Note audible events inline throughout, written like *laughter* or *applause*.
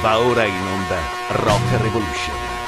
Va ora in onda Rock Revolution.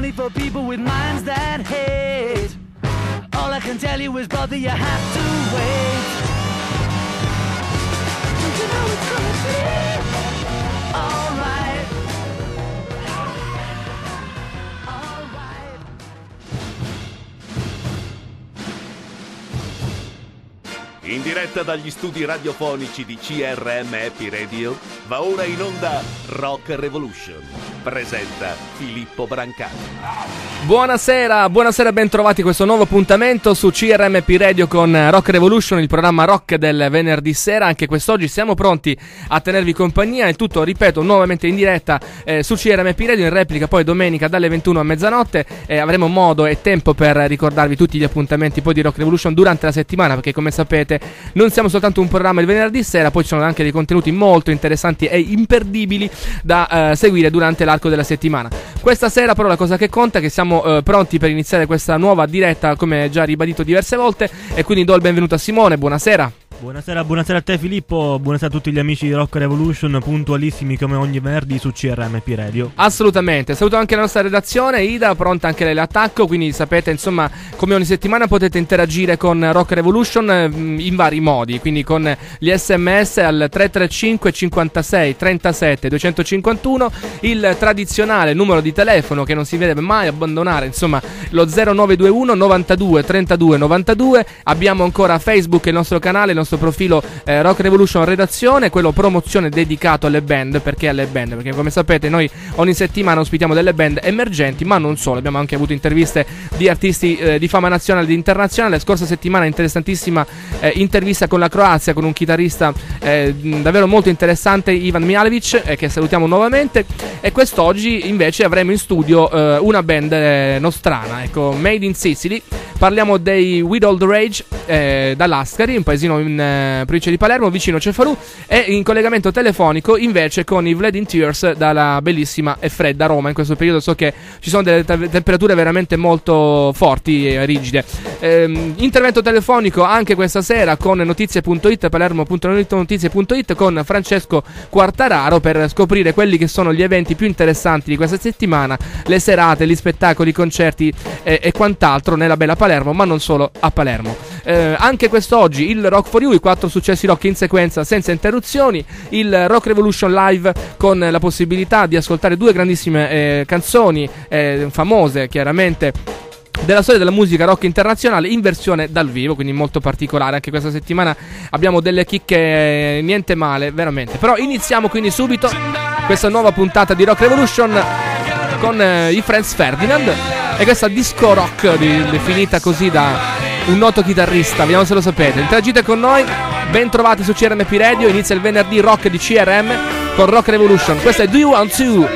Money for people with minds that hate, all I can tell you is, brother, you have to wait. Don't you know it's gonna be alright? Alright. In diretta dagli studi radiofonici di CRM Happy Radio, va ora in onda Rock Revolution. Presenta Filippo Brancati. Buonasera, buonasera, ben trovati a questo nuovo appuntamento su CRMP Radio con Rock Revolution, il programma rock del venerdì sera. Anche quest'oggi siamo pronti a tenervi compagnia. Il tutto, ripeto, nuovamente in diretta eh, su CRMP Radio, in replica poi domenica dalle 21 a mezzanotte. Eh, avremo modo e tempo per ricordarvi tutti gli appuntamenti poi di Rock Revolution durante la settimana, perché come sapete non siamo soltanto un programma il venerdì sera, poi ci sono anche dei contenuti molto interessanti e imperdibili da eh, seguire durante l'arco della settimana. Questa sera però la cosa che conta è che siamo eh, pronti per iniziare questa nuova diretta come già ribadito diverse volte e quindi do il benvenuto a Simone, buonasera. Buonasera, buonasera a te Filippo, buonasera a tutti gli amici di Rock Revolution, puntualissimi come ogni venerdì su CRMP Radio. Assolutamente, saluto anche la nostra redazione, Ida, pronta anche lei all'attacco, quindi sapete insomma come ogni settimana potete interagire con Rock Revolution eh, in vari modi, quindi con gli sms al 335 56 37 251, il tradizionale numero di telefono che non si deve mai abbandonare, insomma lo 0921 92 32 92, abbiamo ancora Facebook, il nostro canale, il nostro profilo eh, Rock Revolution Redazione, quello promozione dedicato alle band, perché alle band? Perché come sapete noi ogni settimana ospitiamo delle band emergenti, ma non solo, abbiamo anche avuto interviste di artisti eh, di fama nazionale ed internazionale, la scorsa settimana interessantissima eh, intervista con la Croazia, con un chitarrista eh, davvero molto interessante, Ivan Mialevic, eh, che salutiamo nuovamente, e quest'oggi invece avremo in studio eh, una band nostrana, ecco, Made in Sicily, parliamo dei With All Rage eh, dall'Ascari, un paesino in eh, provincia di Palermo, vicino Cefalù, e in collegamento telefonico invece con i Vlad in Tears dalla bellissima e fredda Roma. In questo periodo so che ci sono delle te- temperature veramente molto forti e rigide. Ehm, intervento telefonico anche questa sera con notizie.it, palermo.notizie.it con Francesco Quartararo per scoprire quelli che sono gli eventi più interessanti di questa settimana, le serate, gli spettacoli, i concerti eh, e quant'altro nella bella Palermo, ma non solo a Palermo. Eh, anche quest'oggi il Rock for You, i quattro successi rock in sequenza senza interruzioni, il Rock Revolution Live con la possibilità di ascoltare due grandissime eh, canzoni eh, famose chiaramente della storia della musica rock internazionale in versione dal vivo, quindi molto particolare. Anche questa settimana abbiamo delle chicche eh, niente male, veramente. Però iniziamo quindi subito questa nuova puntata di Rock Revolution con eh, i Friends Ferdinand e questa disco rock di- definita così da un noto chitarrista, vediamo se lo sapete. Interagite con noi, ben trovati su CRMP Radio, inizia il venerdì rock di CRM con Rock Revolution. Questa è Do You Want To?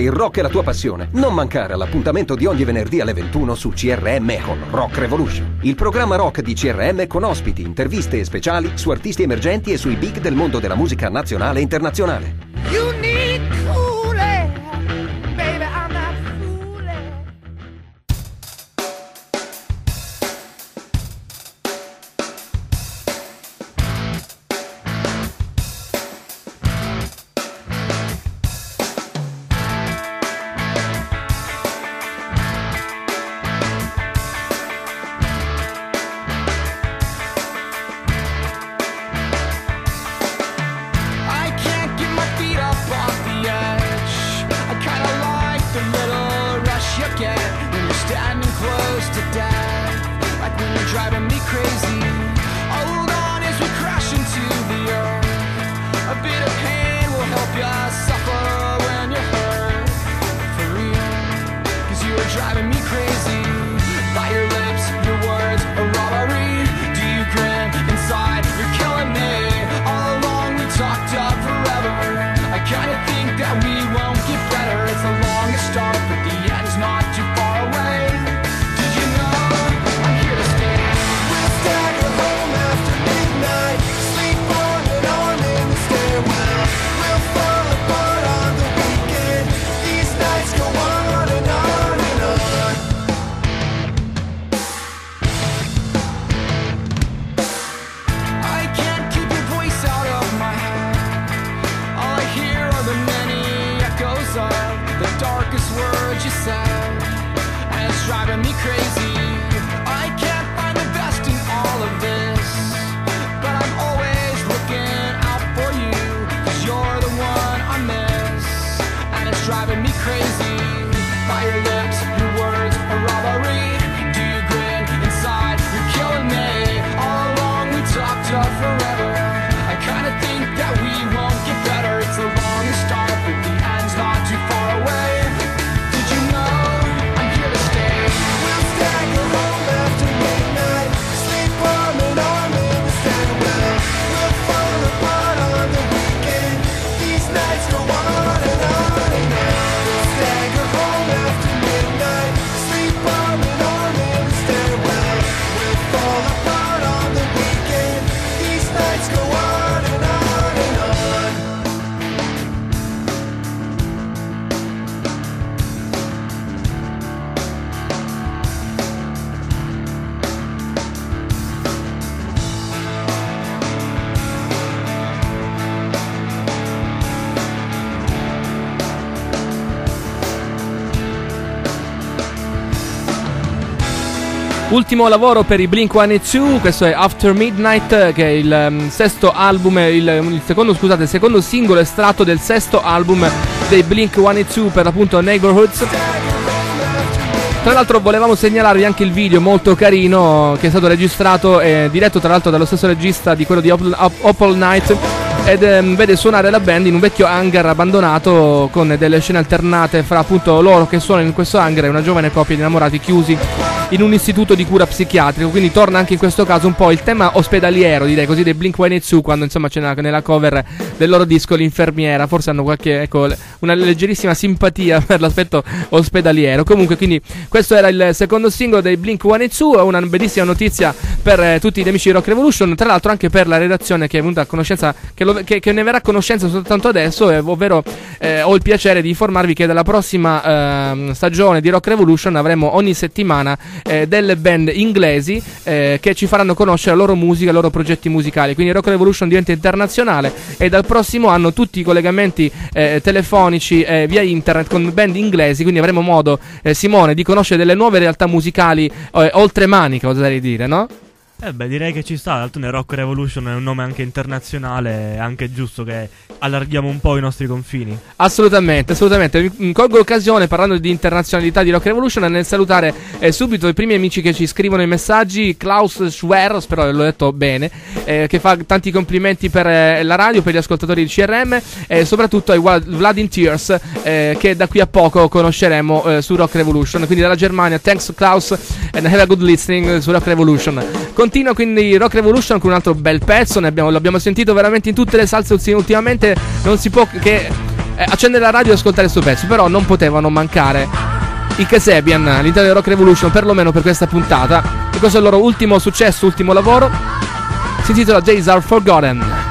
Il rock è la tua passione, non mancare all'appuntamento di ogni venerdì alle 21 su CRM con Rock Revolution. Il programma rock di CRM con ospiti, interviste e speciali su artisti emergenti e sui big del mondo della musica nazionale e internazionale. Ultimo lavoro per i Blink 182, questo è After Midnight, che è il ehm, sesto album, il, il secondo, scusate, il secondo singolo estratto del sesto album dei Blink 182 per l'appunto Neighborhoods. Tra l'altro volevamo segnalarvi anche il video molto carino che è stato registrato e diretto tra l'altro dallo stesso regista di quello di Op- Op- Opal Night ed ehm, vede suonare la band in un vecchio hangar abbandonato con delle scene alternate fra appunto loro che suonano in questo hangar e una giovane coppia di innamorati chiusi in un istituto di cura psichiatrico. Quindi torna anche in questo caso un po' il tema ospedaliero direi così dei Blink 182 quando insomma c'è nella, nella cover del loro disco l'infermiera. Forse hanno qualche ecco una leggerissima simpatia *laughs* per l'aspetto ospedaliero. Comunque quindi questo era il secondo singolo dei Blink 182 una bellissima notizia per eh, tutti gli amici di Rock Revolution tra l'altro anche per la redazione che è venuta a conoscenza che, lo- che- che ne verrà a conoscenza soltanto adesso eh, ovvero eh, ho il piacere di informarvi che dalla prossima ehm, stagione di Rock Revolution avremo ogni settimana eh, delle band inglesi eh, che ci faranno conoscere la loro musica i loro progetti musicali quindi Rock Revolution diventa internazionale e dal prossimo anno tutti i collegamenti eh, telefonici eh, via internet con band inglesi quindi avremo modo eh, Simone di conoscere delle nuove realtà musicali eh, oltre manica oserei dire no? Eh beh, direi che ci sta, d'altronde Rock Revolution è un nome anche internazionale, è anche giusto che allarghiamo un po' i nostri confini. Assolutamente, assolutamente. Colgo l'occasione parlando di internazionalità di Rock Revolution nel salutare eh, subito i primi amici che ci scrivono i messaggi. Klaus Schwer, spero l'ho detto bene, eh, che fa tanti complimenti per eh, la radio, per gli ascoltatori di CRM e soprattutto ai Vlad in Tears eh, che da qui a poco conosceremo eh, su Rock Revolution. Quindi dalla Germania, thanks Klaus and have a good listening su Rock Revolution. Continua quindi Rock Revolution con un altro bel pezzo, ne abbiamo- l'abbiamo sentito veramente in tutte le salse ulti- ultimamente, non si può che eh, accendere la radio e ascoltare questo pezzo, però non potevano mancare i Kasabian all'interno di Rock Revolution, perlomeno per questa puntata. E questo è il loro ultimo successo, ultimo lavoro. Si intitola Days Are Forgotten.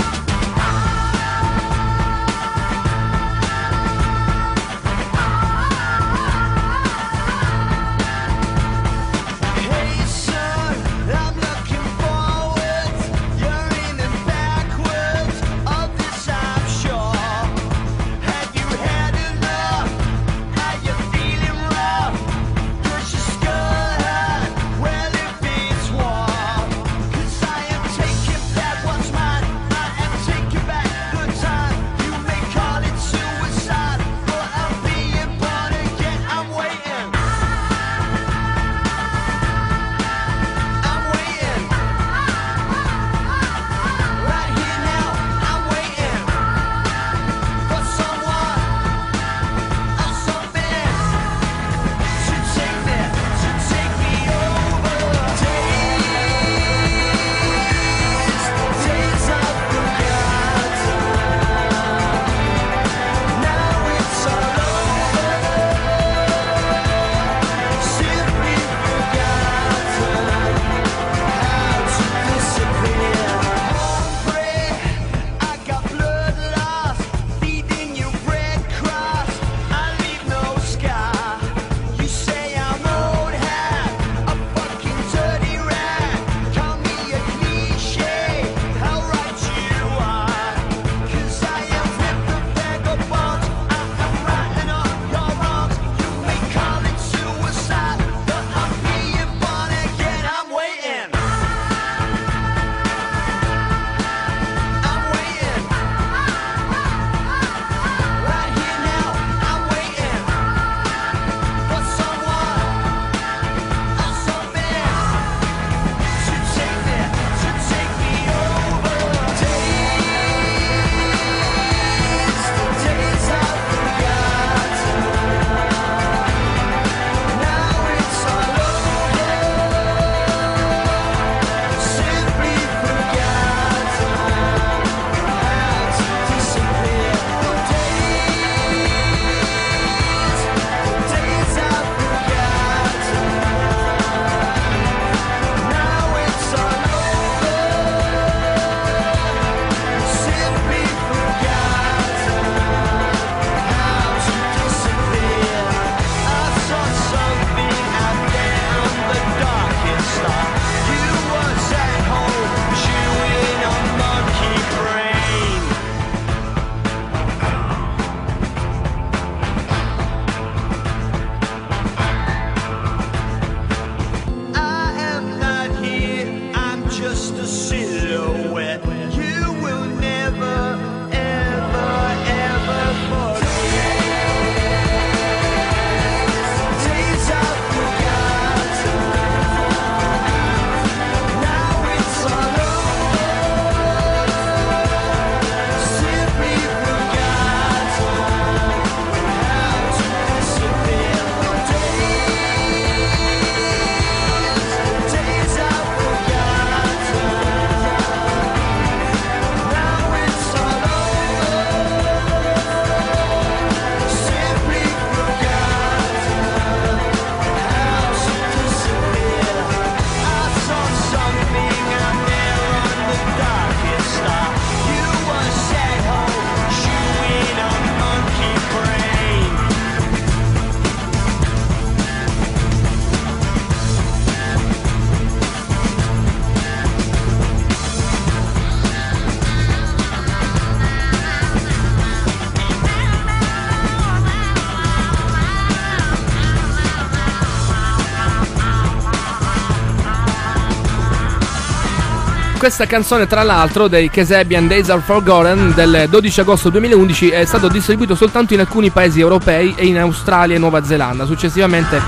Questa canzone, tra l'altro, dei Kasabian Days Are Forgotten del 12 agosto 2011 è stato distribuito soltanto in alcuni paesi europei e in Australia e Nuova Zelanda. Successivamente,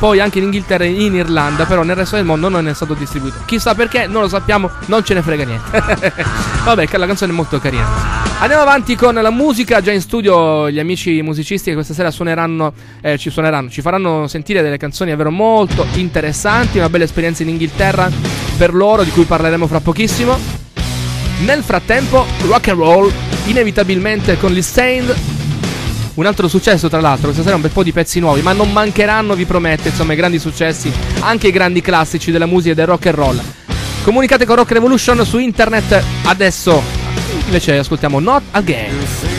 poi anche in Inghilterra e in Irlanda, però nel resto del mondo non è stato distribuito. Chissà perché, non lo sappiamo, non ce ne frega niente. *laughs* Vabbè, la canzone è molto carina. Andiamo avanti con la musica. Già in studio gli amici musicisti che questa sera suoneranno, eh, ci suoneranno, ci faranno sentire delle canzoni davvero molto interessanti. Una bella esperienza in Inghilterra per loro, di cui parleremo fra pochissimo. Nel frattempo, rock and roll, inevitabilmente con gli Stained. Un altro successo, tra l'altro, questa sera un bel po' di pezzi nuovi, ma non mancheranno, vi prometto, insomma, i grandi successi, anche i grandi classici della musica e del rock and roll. Comunicate con Rock Revolution su internet adesso. Invece ascoltiamo Not Again.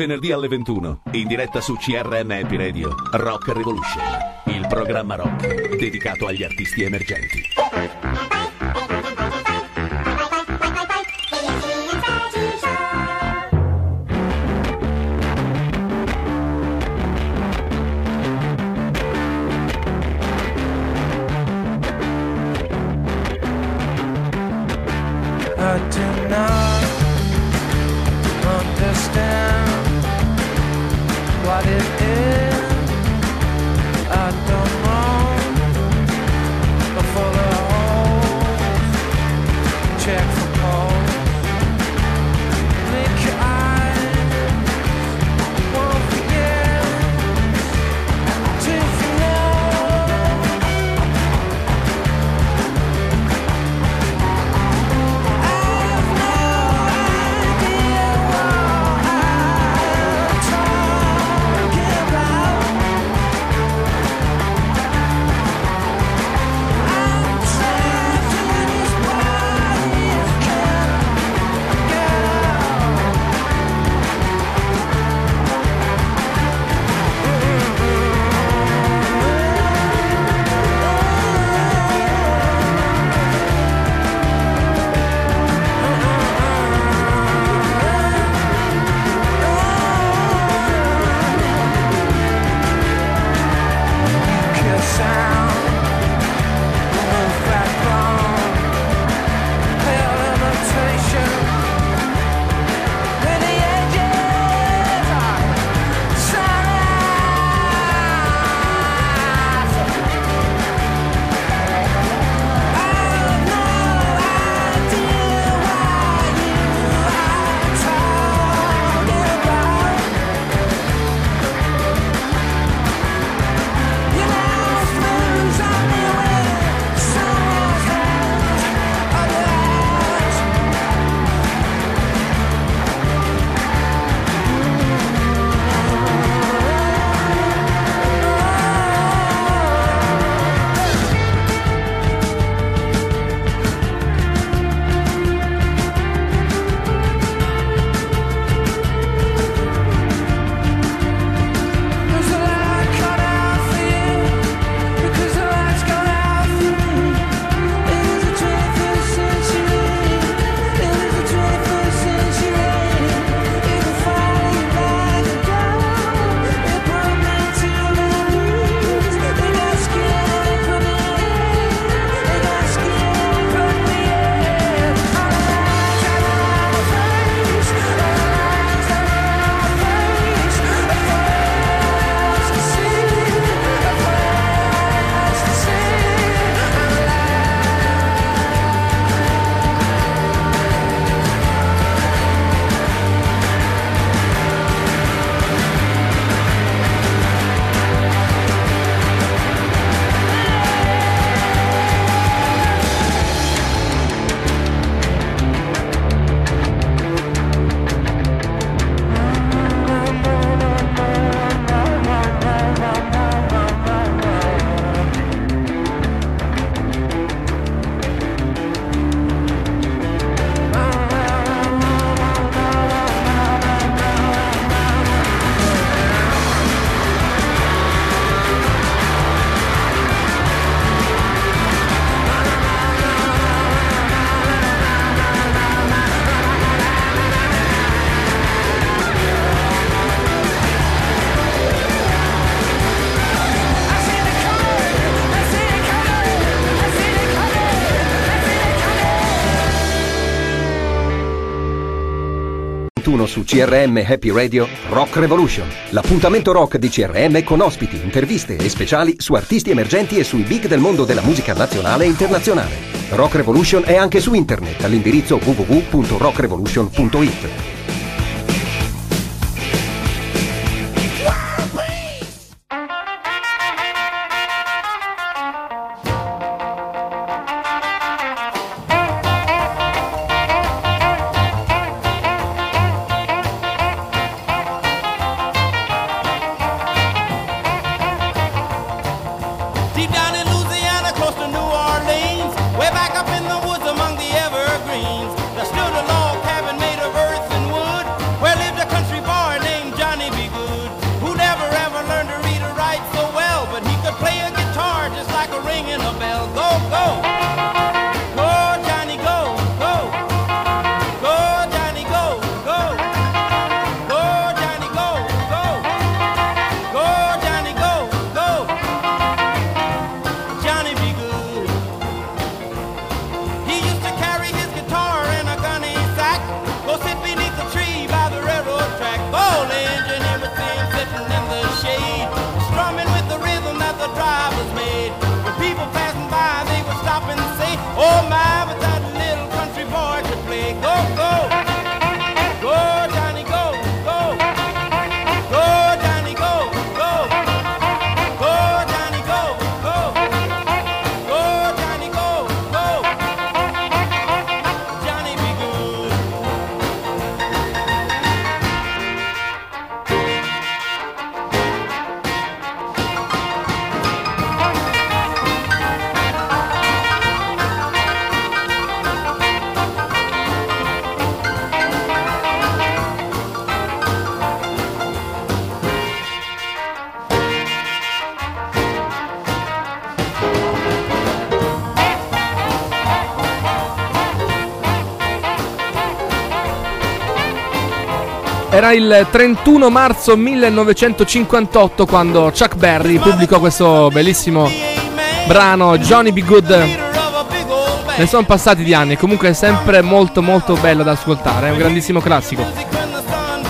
venerdì alle 21, in diretta su CRM Epiradio Rock Revolution, il programma rock dedicato agli artisti emergenti. CRM Happy Radio Rock Revolution. L'appuntamento rock di CRM con ospiti, interviste e speciali su artisti emergenti e sui big del mondo della musica nazionale e internazionale. Rock Revolution è anche su internet all'indirizzo www.rockrevolution.it. Il 31 marzo 1958 quando Chuck Berry pubblicò questo bellissimo brano Johnny B. Good. Ne sono passati di anni, comunque è sempre molto molto bello da ascoltare, è un grandissimo classico.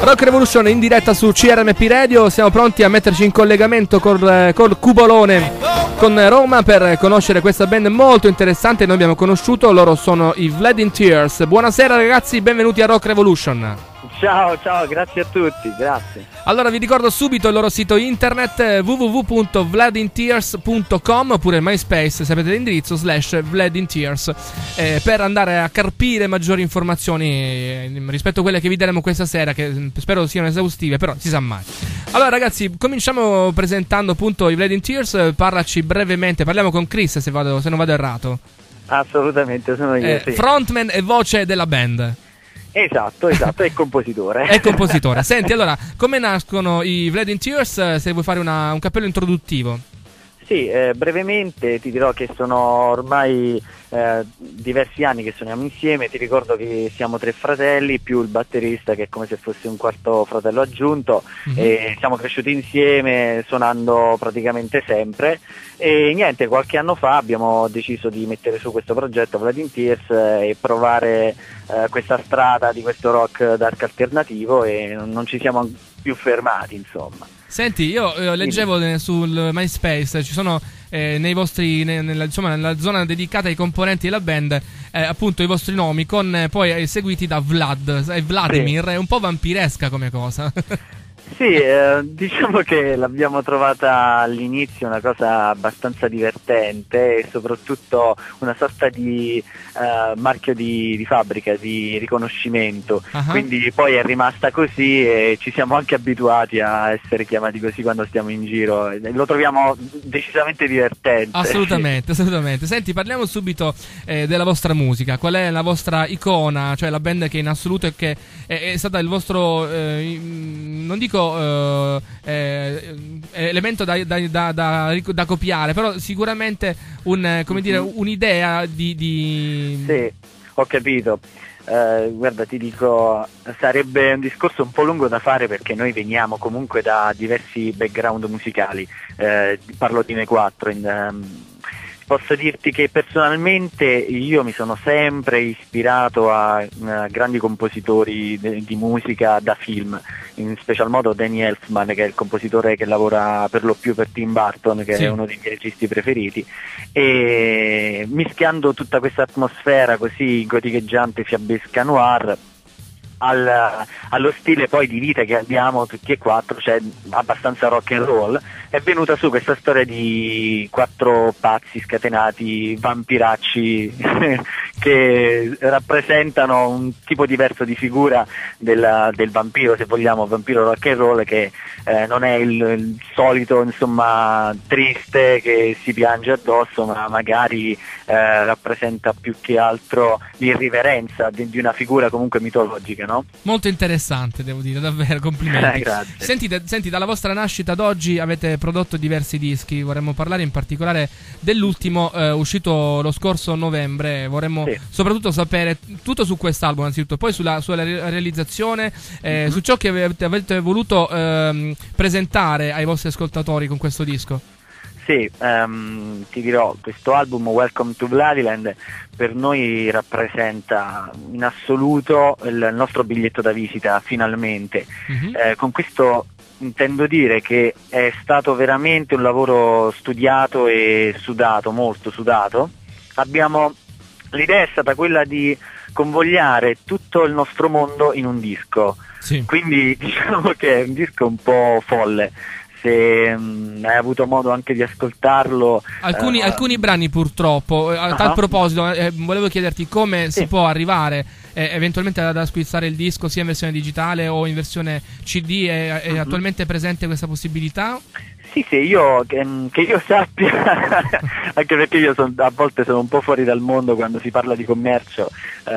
Rock Revolution in diretta su CRMP Radio, siamo pronti a metterci in collegamento col, col Cubolone con Roma per conoscere questa band molto interessante. Noi abbiamo conosciuto, loro sono i Vlad in Tears. Buonasera ragazzi, benvenuti a Rock Revolution. Ciao, ciao, grazie a tutti, grazie. Allora vi ricordo subito il loro sito internet eh, www.vladintears.com oppure MySpace, sapete l'indirizzo, slash Vladintears eh, per andare a carpire maggiori informazioni eh, rispetto a quelle che vi daremo questa sera che mm, spero siano esaustive, però si sa mai. Allora ragazzi, cominciamo presentando appunto i Vladin Tears, eh, parlaci brevemente, parliamo con Chris se, vado- se non vado errato. Assolutamente, sono io, Eh, sì. Frontman e voce della band. Esatto, esatto, è compositore. È compositore. Senti, allora, come nascono i Vlad in Tears? eh, Se vuoi fare una- un cappello introduttivo. Sì, eh, brevemente ti dirò che sono ormai eh, diversi anni che suoniamo insieme, ti ricordo che siamo tre fratelli più il batterista che è come se fosse un quarto fratello aggiunto. Mhm. e siamo cresciuti insieme suonando praticamente sempre. E niente, qualche anno fa abbiamo deciso di mettere su questo progetto Vlad in Tears eh, e provare eh, questa strada di questo rock dark alternativo. E non, non ci siamo più fermati insomma. Senti, io eh, leggevo eh, sul MySpace, ci sono eh, nei vostri, ne- nella, insomma, nella zona dedicata ai componenti della band, eh, appunto i vostri nomi, con eh, poi eh, seguiti da Vlad Vladimir, è un po' vampiresca come cosa. *laughs* Sì, eh, *laughs* diciamo che l'abbiamo trovata all'inizio una cosa abbastanza divertente e soprattutto una sorta di eh, marchio di, di fabbrica, di riconoscimento. Ah. Quindi poi è rimasta così e ci siamo anche abituati a essere chiamati così quando stiamo in giro. Lo troviamo decisamente divertente. assolutamente, *laughs* assolutamente. Senti, parliamo subito eh, della vostra musica. Qual è la vostra icona, cioè la band che in assoluto è, che è, è stata il vostro, eh, non dico eh, eh, elemento da, da- da- da copiare, però sicuramente un, eh, dire, un'idea di... di- Sì, ho capito. Eh, guarda, ti dico, sarebbe un discorso un po' lungo da fare perché noi veniamo comunque da diversi background musicali. Eh, parlo di noi quattro. in, ehm, posso dirti che personalmente io mi sono sempre ispirato a, eh, grandi compositori de- di musica da film, in special modo Danny Elfman che è il compositore che lavora per lo più per Tim Burton, che Sì. è uno dei miei registi preferiti, e mischiando tutta questa atmosfera così goticheggiante, fiabesca noir, al- allo stile poi di vita che abbiamo tutti e quattro, cioè abbastanza rock and roll, è venuta su questa storia di quattro pazzi scatenati, vampiracci *laughs* che rappresentano un tipo diverso di figura della- del vampiro, se vogliamo, vampiro rock and roll che eh, non è il, il solito insomma triste che si piange addosso, ma magari eh, rappresenta più che altro l'irriverenza di, di una figura comunque mitologica, no? Molto interessante, devo dire, davvero, *laughs* complimenti. Eh, grazie. Senti, da- senti, dalla vostra nascita ad oggi avete prodotto diversi dischi, vorremmo parlare in particolare dell'ultimo eh, uscito lo scorso novembre, vorremmo Sì. soprattutto sapere tutto su quest'album anzitutto, poi sulla, sulla re- realizzazione, eh, Mhm. su ciò che avete, avete voluto ehm, presentare ai vostri ascoltatori con questo disco. Sì, ehm, ti dirò, questo album Welcome to Vladiland per noi rappresenta in assoluto il nostro biglietto da visita finalmente. Mhm. Eh, con questo intendo dire che è stato veramente un lavoro studiato e sudato, molto sudato. Abbiamo, l'idea è stata quella di convogliare tutto il nostro mondo in un disco. Sì. Quindi *laughs* diciamo che è un disco un po' folle. Se mm, hai avuto modo anche di ascoltarlo, Alcuni, eh, alcuni brani purtroppo, eh, a tal Ah. proposito, eh, volevo chiederti come si Sì. può arrivare eh, eventualmente ad acquistare il disco sia in versione digitale o in versione CD, è, è Mhm. attualmente presente questa possibilità? Sì, sì, io che, che io sappia, *laughs* anche perché io son- a volte sono un po' fuori dal mondo quando si parla di commercio, eh,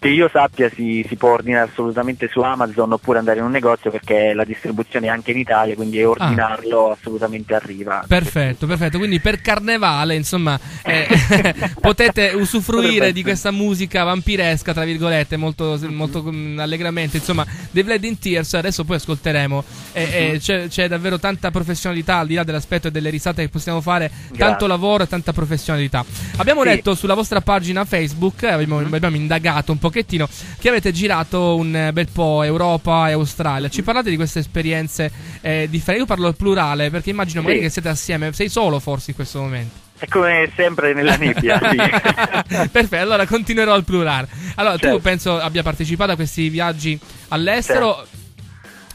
che io sappia si, si può ordinare assolutamente su Amazon oppure andare in un negozio perché la distribuzione è anche in Italia, quindi ordinarlo assolutamente arriva. Perfetto, perfetto. Quindi per carnevale, insomma, eh, *laughs* potete usufruire di questa musica vampiresca, tra virgolette, molto, molto mm, allegramente. Insomma, The Blood in Tears, adesso poi ascolteremo. E- e c'è, c'è davvero tanta professionalità, al di là dell'aspetto e delle risate che possiamo fare, tanto Grazie. lavoro e tanta professionalità. Abbiamo Sì. letto sulla vostra pagina Facebook, eh, abbiamo, abbiamo indagato un pochettino, che avete girato un eh, bel po' Europa e Australia. Ci parlate di queste esperienze eh, differenti? Io parlo al plurale, perché immagino magari Sì. che siete assieme. Sei solo forse in questo momento. È come sempre nella nebbia, sì. *laughs* Perfetto, allora continuerò al plurale. Allora, tu Certo. penso abbia partecipato a questi viaggi all'estero.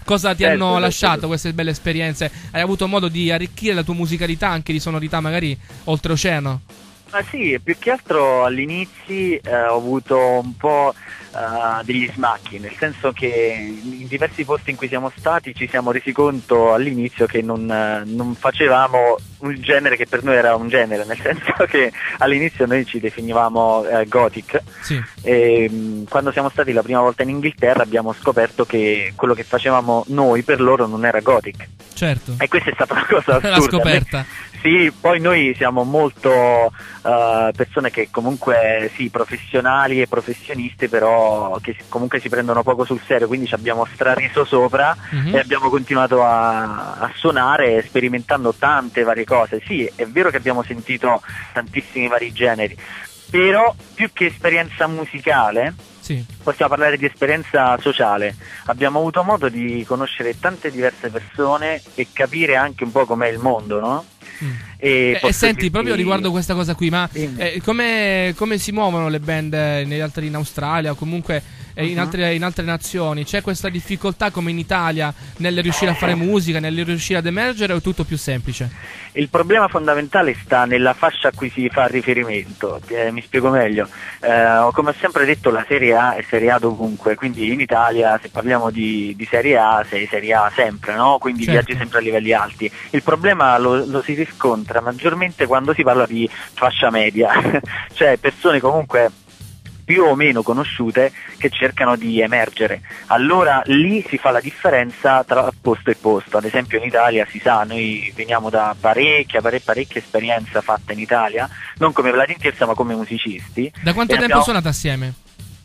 Cosa ti Certo, hanno certo, lasciato certo. queste belle esperienze? Hai avuto modo di arricchire la tua musicalità anche di sonorità, magari oltreoceano? Ma sì, più che altro all'inizio eh, ho avuto un po' eh, degli smacchi, nel senso che in diversi posti in cui siamo stati ci siamo resi conto all'inizio che non, eh, non facevamo un genere che per noi era un genere, nel *laughs* senso che all'inizio noi ci definivamo eh, gothic Sì. e mh, quando siamo stati la prima volta in Inghilterra abbiamo scoperto che quello che facevamo noi per loro non era gothic Certo. e questa è stata una cosa *laughs* assurda. La scoperta. Sì, poi noi siamo molto persone che comunque sì, professionali e professionisti, però che comunque si prendono poco sul serio, quindi ci abbiamo strariso sopra Mhm. e abbiamo continuato a, a suonare sperimentando tante varie cose. Sì, è vero che abbiamo sentito tantissimi vari generi, però più che esperienza musicale Sì. possiamo parlare di esperienza sociale. Abbiamo avuto modo di conoscere tante diverse persone e capire anche un po' com'è il mondo, no? Mm. E, senti, proprio riguardo questa cosa qui, ma Dimmi. eh, come, come si muovono le band eh, negli altri, in Australia o comunque eh, in, Mhm. altre, in altre nazioni? C'è questa difficoltà come in Italia nel riuscire a fare musica, nel riuscire ad emergere o è tutto più semplice? Il problema fondamentale sta nella fascia a cui si fa riferimento, Eh, mi spiego meglio. Eh, come ho sempre detto la Serie A è Serie A dovunque, quindi in Italia se parliamo di, di Serie A sei Serie A sempre, no? quindi Certo. viaggi sempre a livelli alti. Il problema lo, lo si riscontra maggiormente quando si parla di fascia media, *laughs* cioè persone comunque più o meno conosciute che cercano di emergere. Allora lì si fa la differenza tra posto e posto. Ad esempio in Italia si sa, noi veniamo da parecchia, pare- parecchia esperienza fatta in Italia, non come Tirsa ma come musicisti. Da quanto E tempo abbiamo- suonate assieme?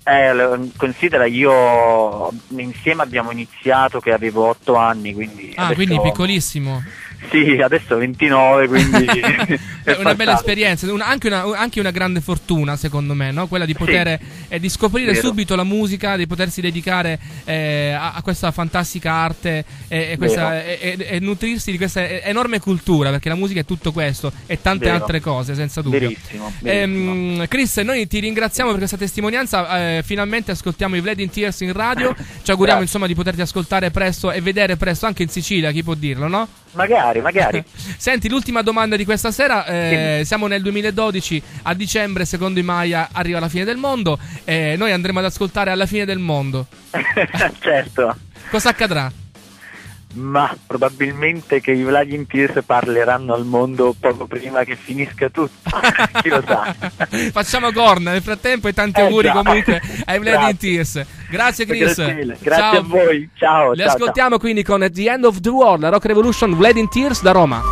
Eh, considera io insieme abbiamo iniziato che avevo otto anni, quindi... Ah, adesso- quindi piccolissimo. Sì, adesso 29, quindi *laughs* È una bella esperienza, una- anche, una, anche una grande fortuna secondo me, no? quella di poter eh, di scoprire Vero. subito la musica, di potersi dedicare eh, a, a questa fantastica arte e, e questa- e- e- nutrirsi di questa enorme cultura, perché la musica è tutto questo e tante Vero. altre cose, senza dubbio. Verissimo, verissimo. Ehm, Chris, noi ti ringraziamo per questa testimonianza. eh, finalmente ascoltiamo i Vlad in Tears in radio. Ci auguriamo insomma di poterti ascoltare presto e vedere presto anche in Sicilia, chi può dirlo, no? Magari, magari. *laughs* Senti, l'ultima domanda di questa sera. eh, siamo nel 2012, a dicembre, secondo i Maya, arriva la fine del mondo. E noi andremo ad ascoltare alla fine del mondo. *laughs* certo. Cosa accadrà? Ma probabilmente che i Vladimir Tears parleranno al mondo poco prima che finisca tutto. *laughs* Chi lo sa? Facciamo corna nel frattempo e tanti Eh, auguri già. comunque ai Vlad in Grazie. Tears. Grazie Chris. Grazie. Grazie Ciao. a voi. Ciao. Le ciao, ascoltiamo quindi con the End of the World, la Rock Revolution, Vlad in Tears da Roma.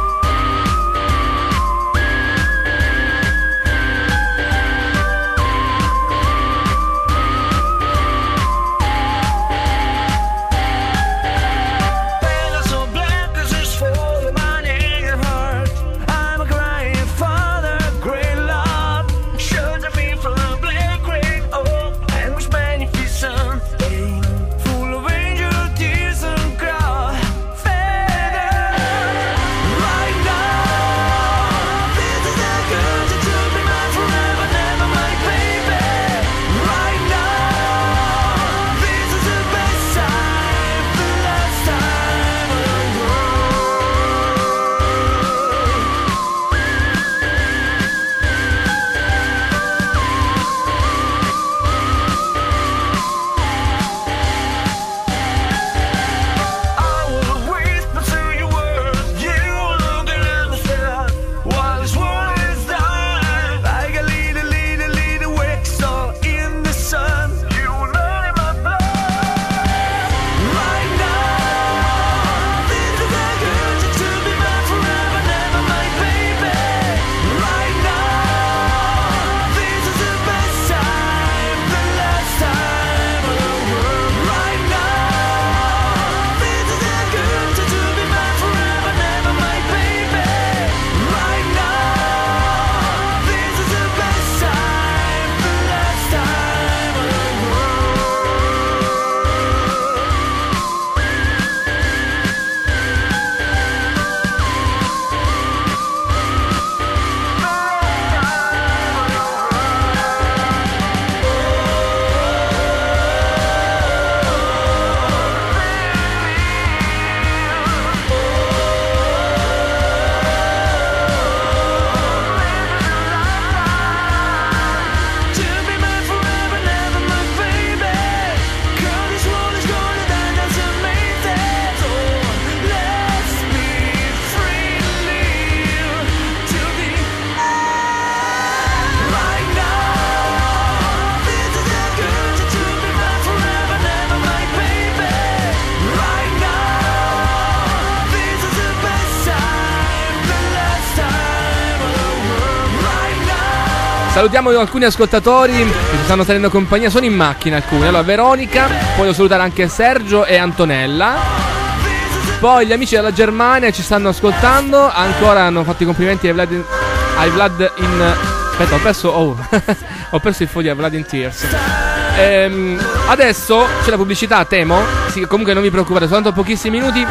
Salutiamo alcuni ascoltatori che ci stanno tenendo compagnia, sono in macchina alcuni. Allora, Veronica, voglio salutare anche Sergio e Antonella. Poi gli amici della Germania ci stanno ascoltando, ancora hanno fatto i complimenti ai Vlad in, ai Vlad in Aspetta, ho perso oh, *laughs* ho perso il foglio ai Vlad in Tears. Ehm, adesso c'è la pubblicità, temo. Sì, comunque non vi preoccupate, soltanto pochissimi minuti.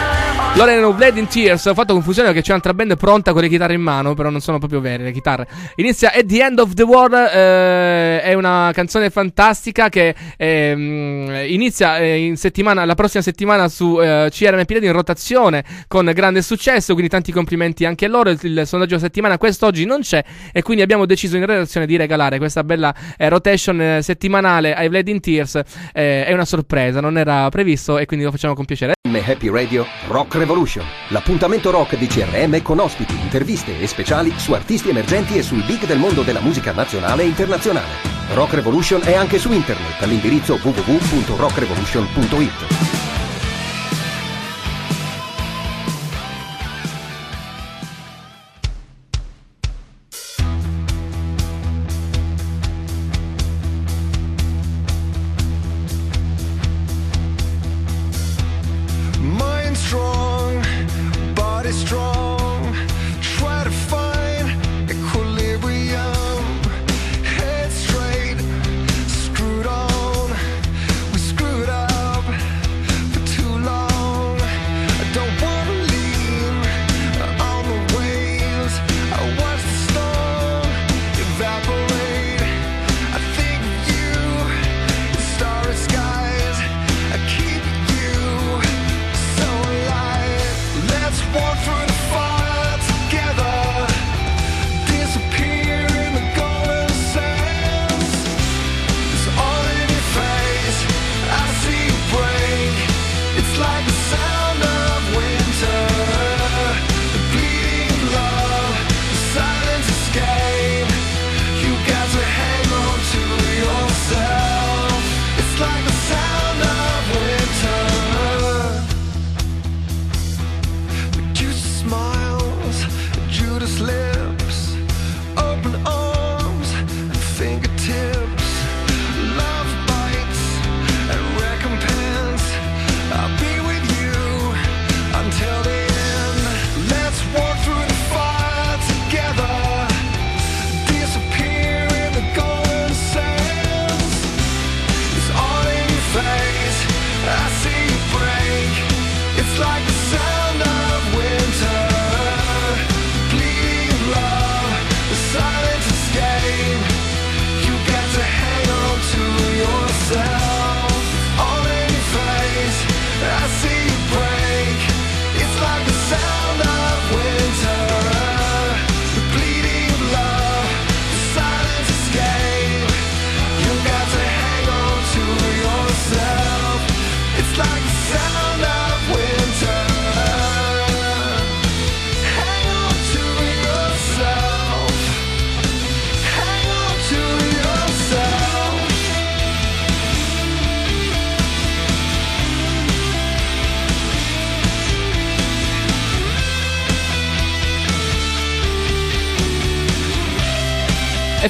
Loro erano Blade in Tears. Ho fatto confusione perché c'è un'altra band pronta con le chitarre in mano, però non sono proprio vere le chitarre. Inizia At the End of the World. eh, è una canzone fantastica che ehm, inizia eh, in settimana, la prossima settimana su eh, CRMP Radio in rotazione con grande successo. Quindi tanti complimenti anche a loro. Il, il sondaggio della settimana quest'oggi non c'è. E quindi abbiamo deciso in redazione di regalare questa bella eh, rotation eh, settimanale ai Blade in Tears. Eh, è una sorpresa, non era previsto e quindi lo facciamo con piacere. Happy Radio Rock Revolution, l'appuntamento rock di CRM con ospiti, interviste e speciali su artisti emergenti e sui big del mondo della musica nazionale e internazionale. Rock Revolution è anche su internet all'indirizzo www.rockrevolution.it.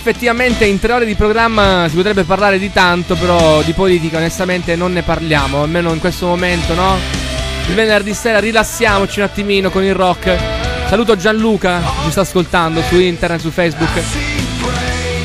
effettivamente in tre ore di programma si potrebbe parlare di tanto, però di politica onestamente non ne parliamo, almeno in questo momento, no? Il venerdì sera rilassiamoci un attimino con il rock. Saluto Gianluca, ci sta ascoltando su internet, su Facebook.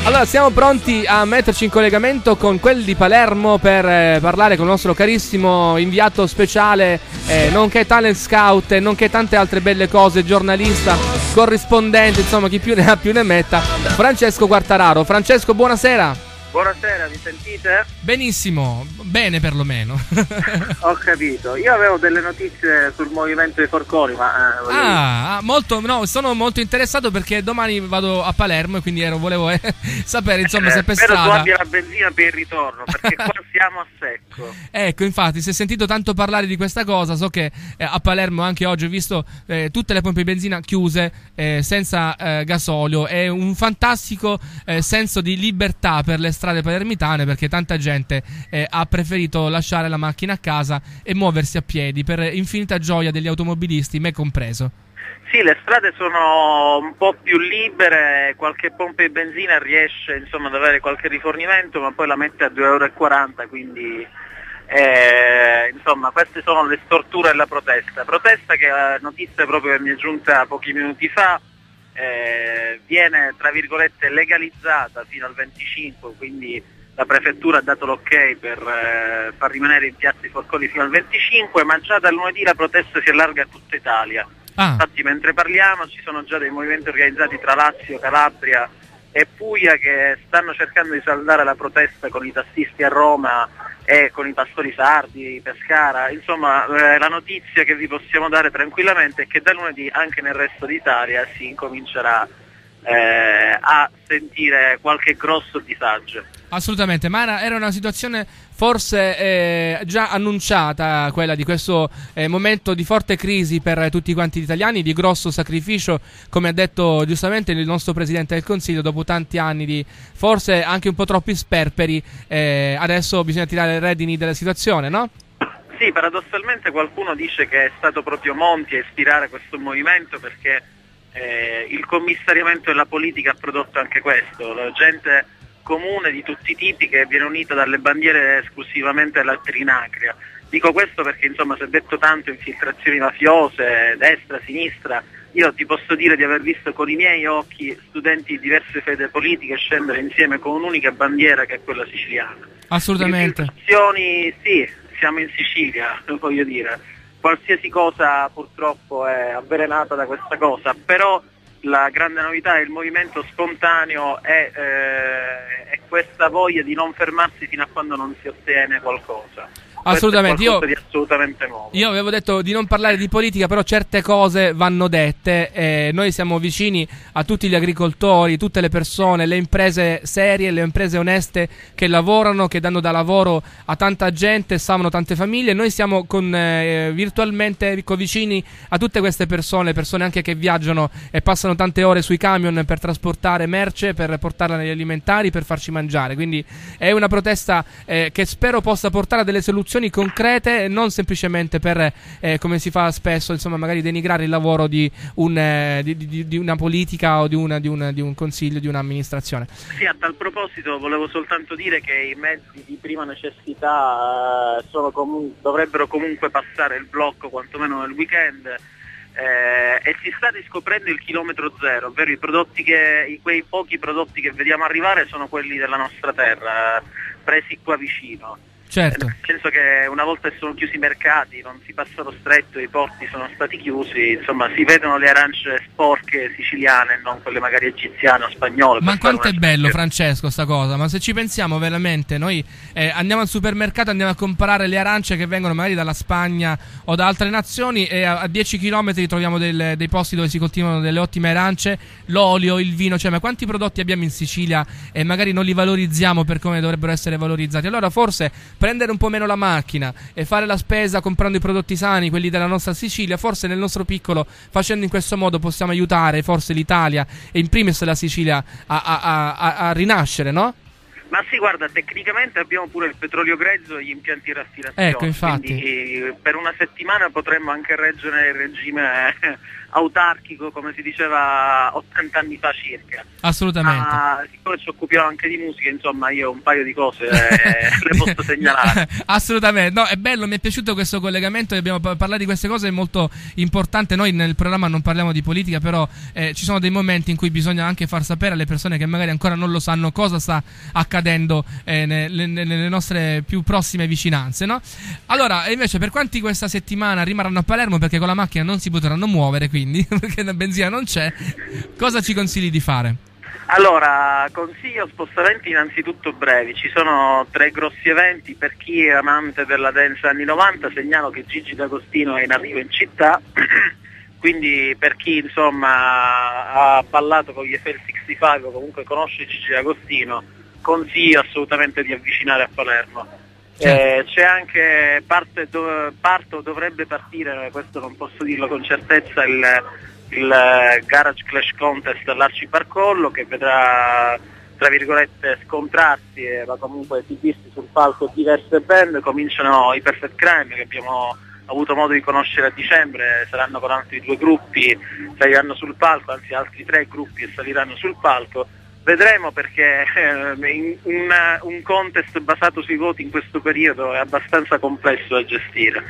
Allora, siamo pronti a metterci in collegamento con quelli di Palermo per eh, parlare con il nostro carissimo inviato speciale, eh, nonché talent scout e nonché tante altre belle cose, giornalista, corrispondente, insomma, chi più ne ha più ne metta, Francesco Quartararo. Francesco, buonasera. Buonasera, mi sentite? Benissimo, bene perlomeno. *laughs* Ho capito. Io avevo delle notizie sul movimento dei forconi, ma... Eh, ah, ah, molto, no, sono molto interessato perché domani vado a Palermo e quindi ero, volevo eh, *laughs* sapere insomma se Eh, per spero tu strada... abbia la benzina per il ritorno, perché *laughs* siamo a secco. Ecco, infatti, si è sentito tanto parlare di questa cosa. So che eh, a Palermo anche oggi ho visto eh, tutte le pompe di benzina chiuse, eh, senza eh, gasolio. È un fantastico eh, senso di libertà per le strade palermitane perché tanta gente eh, ha preferito lasciare la macchina a casa e muoversi a piedi per infinita gioia degli automobilisti, me compreso. Sì, le strade sono un po' più libere, qualche pompa di benzina riesce insomma, ad avere qualche rifornimento, ma poi la mette a 2,40 euro, quindi eh, insomma queste sono le storture della protesta. Protesta che la notizia proprio che mi è giunta pochi minuti fa eh, viene tra virgolette legalizzata fino al 25, quindi la prefettura ha dato l'ok per eh, far rimanere in piazza i forconi fino al 25, ma già dal lunedì la protesta si allarga a tutta Italia. Ah, Infatti mentre parliamo ci sono già dei movimenti organizzati tra Lazio, Calabria e Puglia che stanno cercando di saldare la protesta con i tassisti a Roma e con i pastori sardi, Pescara. Insomma, eh, la notizia che vi possiamo dare tranquillamente è che da lunedì anche nel resto d'Italia si incomincerà eh, a sentire qualche grosso disagio. assolutamente. Ma era, era una situazione forse eh, già annunciata, quella di questo eh, momento di forte crisi per tutti quanti gli italiani, di grosso sacrificio, come ha detto giustamente il nostro Presidente del Consiglio, dopo tanti anni di forse anche un po' troppi sperperi, eh, adesso bisogna tirare le redini della situazione, no? Sì, paradossalmente qualcuno dice che è stato proprio Monti a ispirare questo movimento perché eh, il commissariamento della politica ha prodotto anche questo, la gente comune di tutti i tipi che viene unita dalle bandiere esclusivamente della Trinacria. Dico questo perché insomma si è detto tanto infiltrazioni mafiose, destra, sinistra, io ti posso dire di aver visto con i miei occhi studenti di diverse fede politiche scendere insieme con un'unica bandiera che è quella siciliana. Assolutamente. Infiltrazioni, sì, siamo in Sicilia, voglio dire. Qualsiasi cosa purtroppo è avvelenata da questa cosa, però la grande novità è il movimento spontaneo e eh, è questa voglia di non fermarsi fino a quando non si ottiene qualcosa. Assolutamente, io- assolutamente. Io avevo detto di non parlare di politica, però certe cose vanno dette. eh, noi siamo vicini a tutti gli agricoltori, tutte le persone, le imprese serie, le imprese oneste che lavorano, che danno da lavoro a tanta gente, salvano tante famiglie. Noi siamo con, eh, virtualmente vicini a tutte queste persone, persone anche che viaggiano e passano tante ore sui camion per trasportare merce, per portarla negli alimentari, per farci mangiare. Quindi è una protesta eh, che spero possa portare a delle soluzioni concrete, non semplicemente per, eh, come si fa spesso, insomma, magari denigrare il lavoro di, un, eh, di, di- di una politica o di, una- una- di un consiglio, di un'amministrazione. Sì, a tal proposito volevo soltanto dire che i mezzi di prima necessità eh, comu- dovrebbero comunque passare il blocco quantomeno nel weekend eh, e si sta riscoprendo il chilometro zero, ovvero i prodotti che, quei pochi prodotti che vediamo arrivare sono quelli della nostra terra, eh, presi qua vicino. Certo. Nel senso che una volta che sono chiusi i mercati, non si passa lo stretto, i porti sono stati chiusi, insomma si vedono le arance sporche siciliane, non quelle magari egiziane o spagnole. Ma quanto è bello. Francesco, sta cosa. Ma se ci pensiamo veramente, noi eh, andiamo al supermercato, andiamo a comprare le arance che vengono magari dalla Spagna o da altre nazioni e a, a 10 km troviamo del- dei posti dove si coltivano delle ottime arance, l'olio, il vino, cioè ma quanti prodotti abbiamo in Sicilia e magari non li valorizziamo per come dovrebbero essere valorizzati? Allora forse prendere un po' meno la macchina e fare la spesa comprando i prodotti sani, quelli della nostra Sicilia, forse nel nostro piccolo, facendo in questo modo possiamo aiutare forse l'Italia e in primis la Sicilia a, a- a- a- rinascere, no? Ma sì, guarda, tecnicamente abbiamo pure il petrolio grezzo e gli impianti di raffinazione. Ecco, infatti. Quindi eh, per una settimana potremmo anche reggere il regime autarchico come si diceva 80 anni fa circa. Assolutamente. Ma siccome ci occupiamo anche di musica, insomma io un paio di cose eh, le posso *laughs* segnalare. Assolutamente, no, è bello, mi è piaciuto questo collegamento, abbiamo pa- parlato di queste cose, è molto importante, noi nel programma non parliamo di politica, però eh, ci sono dei momenti in cui bisogna anche far sapere alle persone che magari ancora non lo sanno cosa sta accadendo eh, nelle, nelle nostre più prossime vicinanze, no? Allora, invece per quanti questa settimana rimarranno a Palermo perché con la macchina non si potranno muovere, quindi, *laughs* perché la benzina non c'è, cosa ci consigli di fare? Allora, consiglio spostamenti innanzitutto brevi, ci sono tre grossi eventi, per chi è amante della dance anni 90 segnalo che Gigi D'Agostino è in arrivo in città, *clears throat* quindi per chi insomma ha ballato con gli FL 65 o comunque conosce Gigi D'Agostino, consiglio assolutamente di avvicinare a Palermo. Eh, c'è anche parte do- parto dovrebbe partire, questo non posso dirlo con certezza, il, il Garage Clash Contest all'Arciparcollo che vedrà tra virgolette scontrarsi e ma comunque esibirsi sul palco diverse band, cominciano i Perfect Crime che abbiamo avuto modo di conoscere a dicembre, saranno con altri due gruppi, saliranno sul palco, anzi altri tre gruppi saliranno sul palco. Vedremo perché eh, in- un, contest basato sui voti in questo periodo è abbastanza complesso da gestire.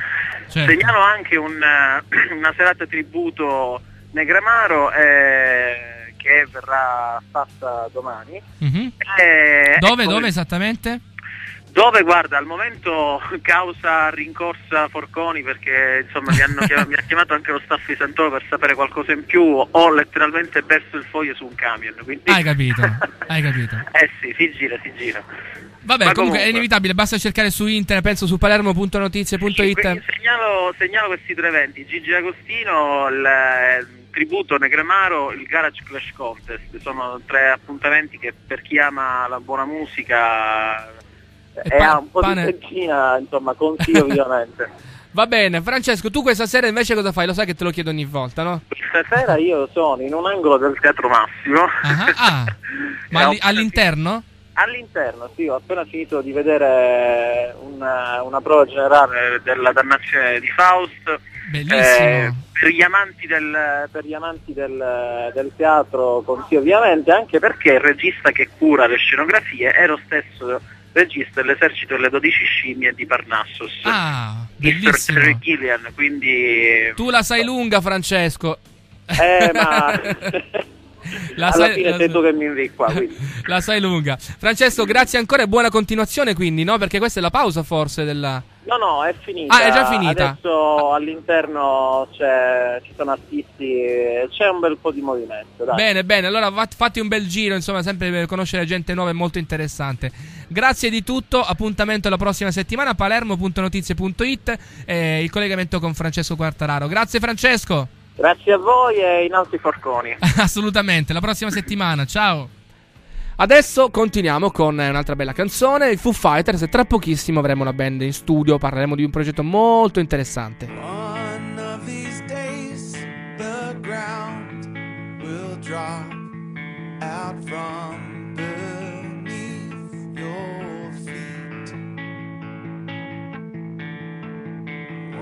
Certo. Segnalo anche un, eh, *clears throat* una serata tributo Negramaro eh, che verrà fatta domani. Mhm. Eh, Dove, ecco, dove esattamente? Dove guarda, al momento *laughs* causa rincorsa Forconi perché insomma mi, hanno chiam- mi ha chiamato anche lo staff di Santoro per sapere qualcosa in più, ho letteralmente perso il foglio su un camion. Quindi... Hai capito, *laughs* hai capito. eh sì, si gira, si gira. Vabbè, Ma comunque, è comunque- inevitabile, basta cercare su internet, penso su palermo.notizie.it. Segnalo, segnalo questi tre eventi, Gigi Agostino, il, eh, tributo Negremaro, il Garage Clash Contest, sono tre appuntamenti che per chi ama la buona musica E pa- ha un po' pane- di benzina, insomma, consiglio *laughs* vivamente. Va bene, Francesco, tu questa sera invece cosa fai? Lo sai che te lo chiedo ogni volta, no? Stasera io sono in un angolo del Teatro Massimo. Ah, ah. *laughs* Ma appena all'interno? All'interno, sì, ho appena finito di vedere una, una prova generale della dannazione di Faust. Bellissimo. Eh, per gli amanti, del, per gli amanti del, del teatro consiglio ovviamente, anche perché il regista che cura le scenografie è lo stesso regista dell'esercito delle 12 scimmie di Parnassus. Ah, Mr. bellissimo. Terry Gillian, quindi... Tu la sai lunga, Francesco. Eh, ma... *laughs* La Alla sai- fine la- sei tu che mi invii qua, quindi... *laughs* La sai lunga. Francesco, grazie ancora e buona continuazione quindi, no? Perché questa è la pausa forse della... No, no, è finita. Ah, è già finita. Adesso all'interno c'è- ci sono artisti, c'è un bel po' di movimento. Dai. Bene, bene, allora fatti un bel giro, insomma, sempre per conoscere gente nuova è molto interessante. Grazie di tutto, appuntamento la prossima settimana, palermo.notizie.it e il collegamento con Francesco Quartararo. Grazie Francesco, Grazie a voi e in alti forconi. *laughs* assolutamente, la prossima settimana, ciao. Adesso continuiamo con un'altra bella canzone, i Foo Fighters, e tra pochissimo avremo una band in studio, parleremo di un progetto molto interessante. One of these days, the ground will drop out from beneath your feet.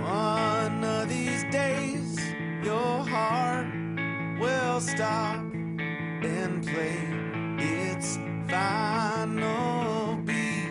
One of these days, your heart will stop and play its final beat.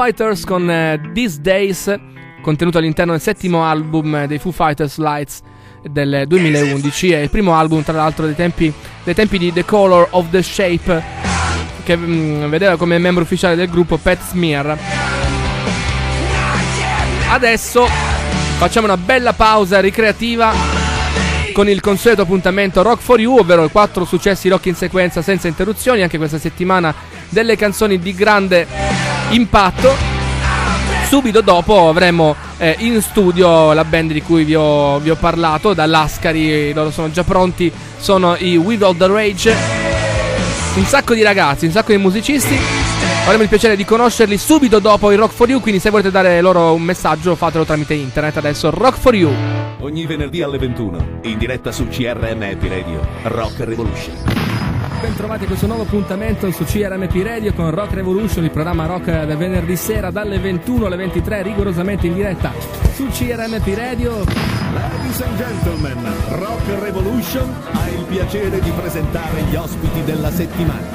Fighters con eh, These Days, contenuto all'interno del settimo album dei Foo Fighters Lights del 2011. È il primo album, tra l'altro, dei tempi, dei tempi di The Color of the Shape, che mm, vedeva come membro ufficiale del gruppo Pat Smear. Adesso facciamo una bella pausa ricreativa con il consueto appuntamento Rock for You, ovvero i quattro successi rock in sequenza senza interruzioni, anche questa settimana delle canzoni di grande impatto. Subito dopo avremo eh, in studio la band di cui vi ho, vi ho parlato, dall'Ascari, loro sono già pronti, sono i With All The Rage. Un sacco di ragazzi, un sacco di musicisti. Avremo il piacere di conoscerli subito dopo il Rock for You, quindi se volete dare loro un messaggio fatelo tramite internet. Adesso Rock for You. Ogni venerdì alle 21, in diretta su CRM Happy Radio, Rock Revolution. Bentrovati a questo nuovo appuntamento su CRMP Radio con Rock Revolution, il programma rock del venerdì sera dalle 21 alle 23 rigorosamente in diretta su CRMP Radio. Ladies and gentlemen, Rock Revolution ha il piacere di presentare gli ospiti della settimana.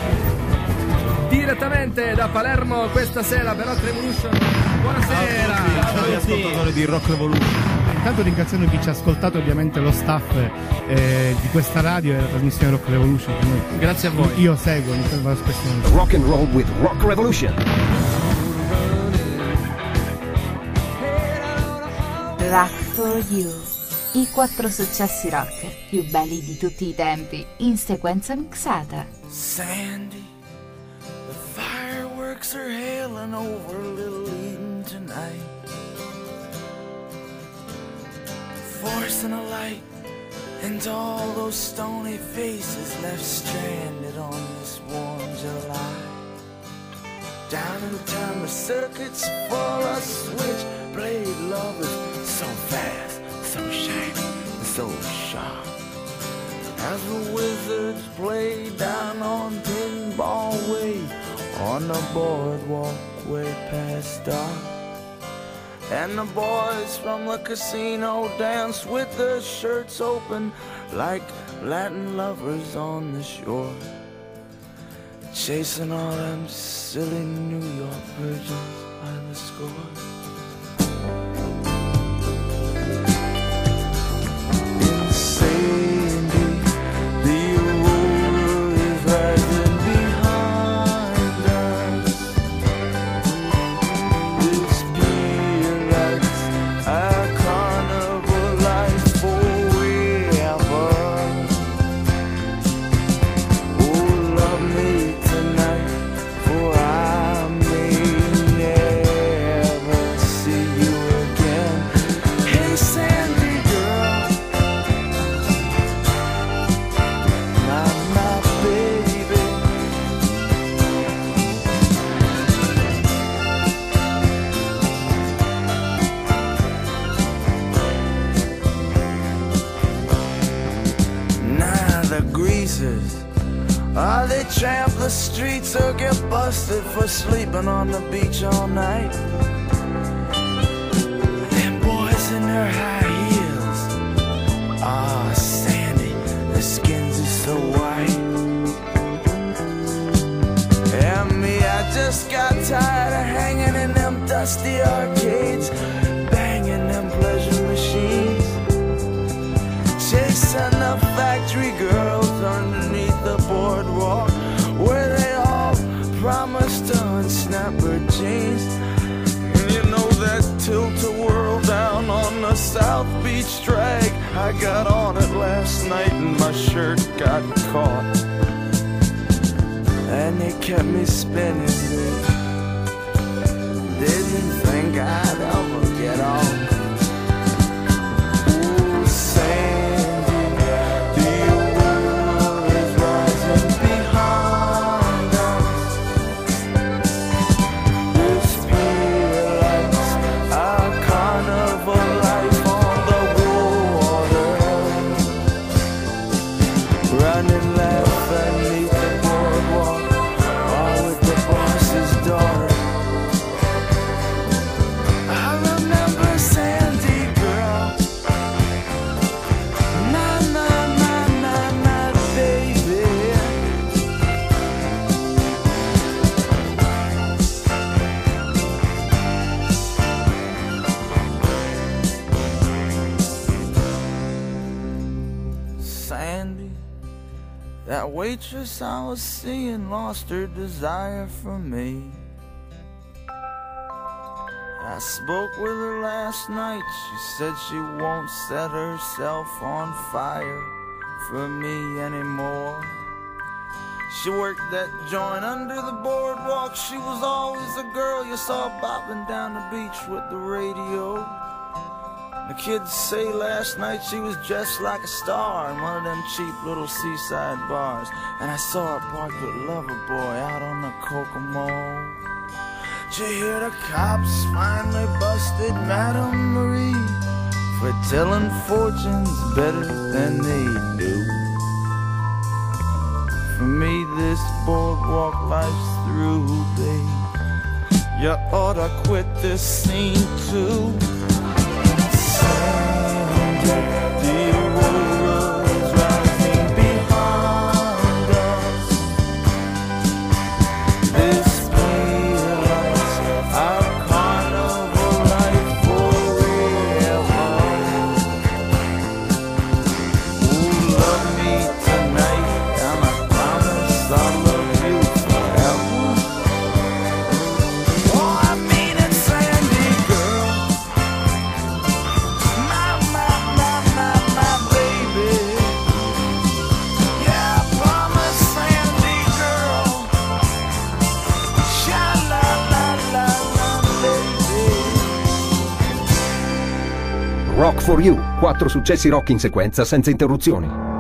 Direttamente da Palermo questa sera per Rock Revolution. Buonasera. Ciao agli ascoltatori di Rock Revolution. Intanto ringraziamo chi ci ha ascoltato, ovviamente lo staff eh, di questa radio e la trasmissione Rock Revolution. Grazie a voi. Io seguo, mi vado spesso Rock and roll with Rock Revolution. Rock for You. I quattro successi rock più belli di tutti i tempi, in sequenza mixata. Sandy, the fireworks are hailing over Little Eden tonight. Forcing a light into all those stony faces left stranded on this warm July. Down in the town, the circuits full of switchblade lovers, so fast, so shiny, and so sharp. As the wizards play down on Pinball Way, on the boardwalk way past dark. And the boys from the casino dance with their shirts open like Latin lovers on the shore. Chasing all them silly New York virgins by the score. Tramp the streets or get busted for sleeping on the beach all night. Them boys in their high heels. Ah, Sandy, their skins are so white. And me, I just got tired of hanging in them dusty arcades, got on it last night and my shirt got caught. And it kept me spinning. Didn't think I'd ever get off. I was seeing lost her desire for me. I spoke with her last night. She said she won't set herself on fire for me anymore. She worked that joint under the boardwalk. She was always a girl you saw bobbing down the beach with the radio. The kids say last night she was dressed like a star in one of them cheap little seaside bars. And I saw her parked with Loverboy out on the Kokomo. Did you hear the cops finally busted Madame Marie for telling fortunes better than they do? For me, this boardwalk life's through, babe. You ought to quit this scene too. The successi rock in sequenza senza interruzioni.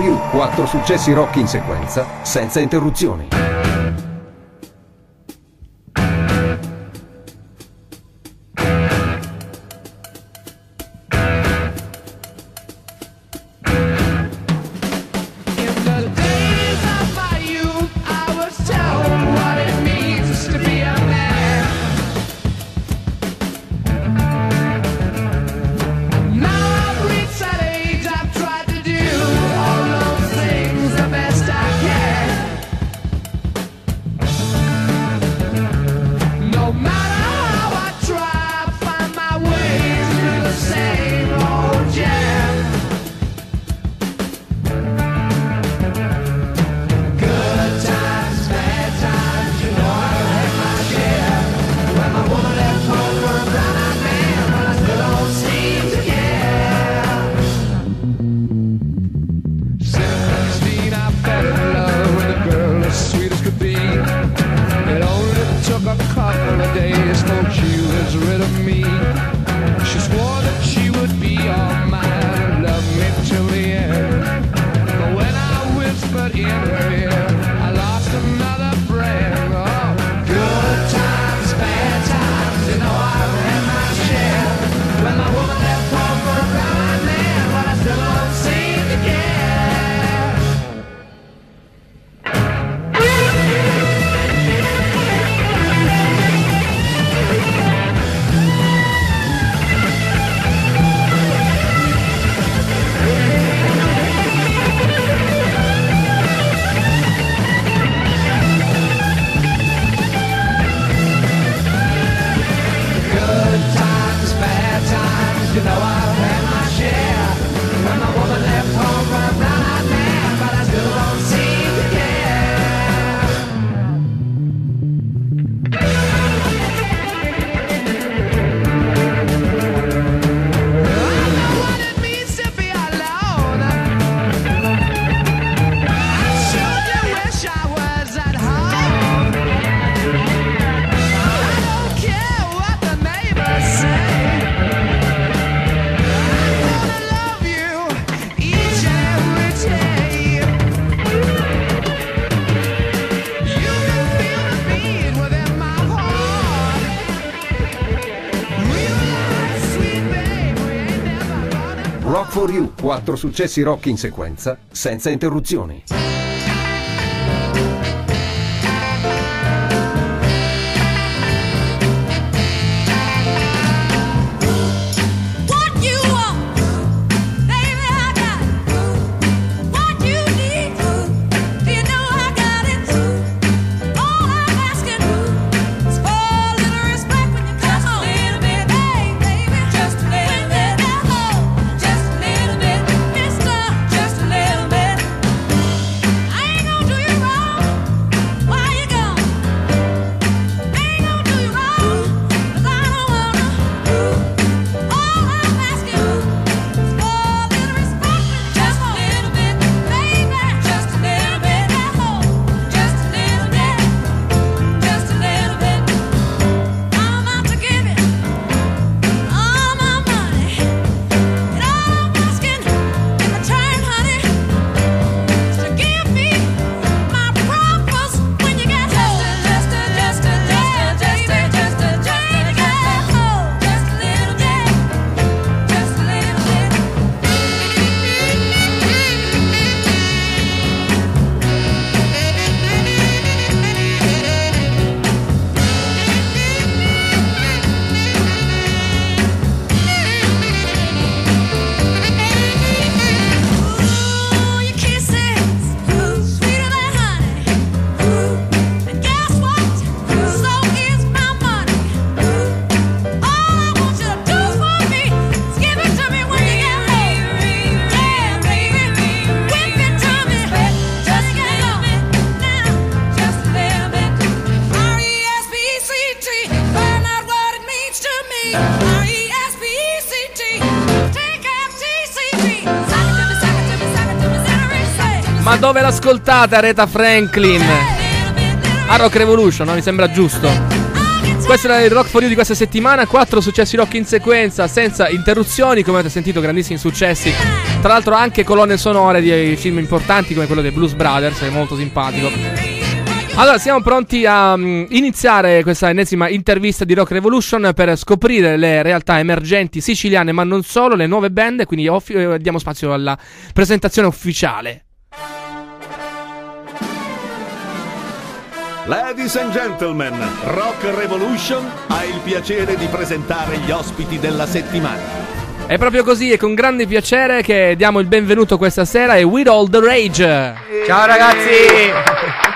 You, quattro successi rock in sequenza senza interruzioni. Quattro successi rock in sequenza, senza interruzioni. L'ascoltate Aretha Franklin? A Rock Revolution, no? Mi sembra giusto. Questo era il Rock for You di questa settimana, quattro successi rock in sequenza, senza interruzioni, come avete sentito, grandissimi successi. Tra l'altro anche colonne sonore di film importanti come quello dei Blues Brothers, che è molto simpatico. Allora, siamo pronti a mm, iniziare questa ennesima intervista di Rock Revolution per scoprire le realtà emergenti siciliane, ma non solo, le nuove band, quindi offi- eh, diamo spazio alla presentazione ufficiale. Ladies and gentlemen, Rock Revolution ha il piacere di presentare gli ospiti della settimana. È proprio così, è con grande piacere che diamo il benvenuto questa sera a With All the Rage. Ciao ragazzi! *laughs*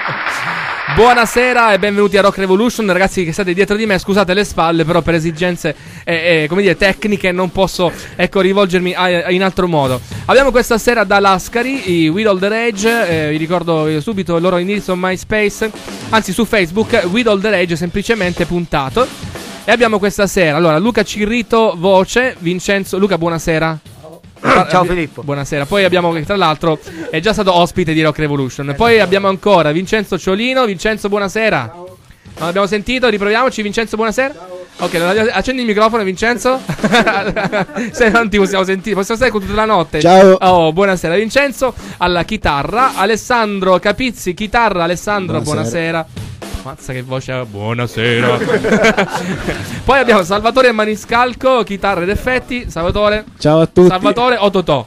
Buonasera e benvenuti a Rock Revolution, ragazzi che state dietro di me, scusate le spalle, però per esigenze eh, eh, dire, tecniche non posso ecco, rivolgermi a- in altro modo. Abbiamo questa sera da Lascari i With the Rage, eh, vi ricordo eh, subito il loro indirizzo MySpace, anzi su Facebook, With the Rage semplicemente puntato. E abbiamo questa sera, allora Luca Cirrito, voce, Vincenzo, Luca buonasera. Ciao Filippo. Buonasera. Poi abbiamo che tra l'altro è già stato ospite di Rock Revolution. Poi abbiamo ancora Vincenzo Ciolino. Vincenzo, buonasera. Non abbiamo sentito, riproviamoci. Vincenzo, buonasera. Ok, allora accendi il microfono, Vincenzo. *laughs* Se non ti possiamo sentire, possiamo stare con tutta la notte. Ciao. Oh, buonasera, Vincenzo. Alla chitarra, Alessandro Capizzi, chitarra, Alessandro, Buonasera. buonasera. Mazza che voce ha, buonasera. *laughs* Poi abbiamo Salvatore Maniscalco, chitarra ed effetti. Salvatore. Ciao a tutti. Salvatore o Totò?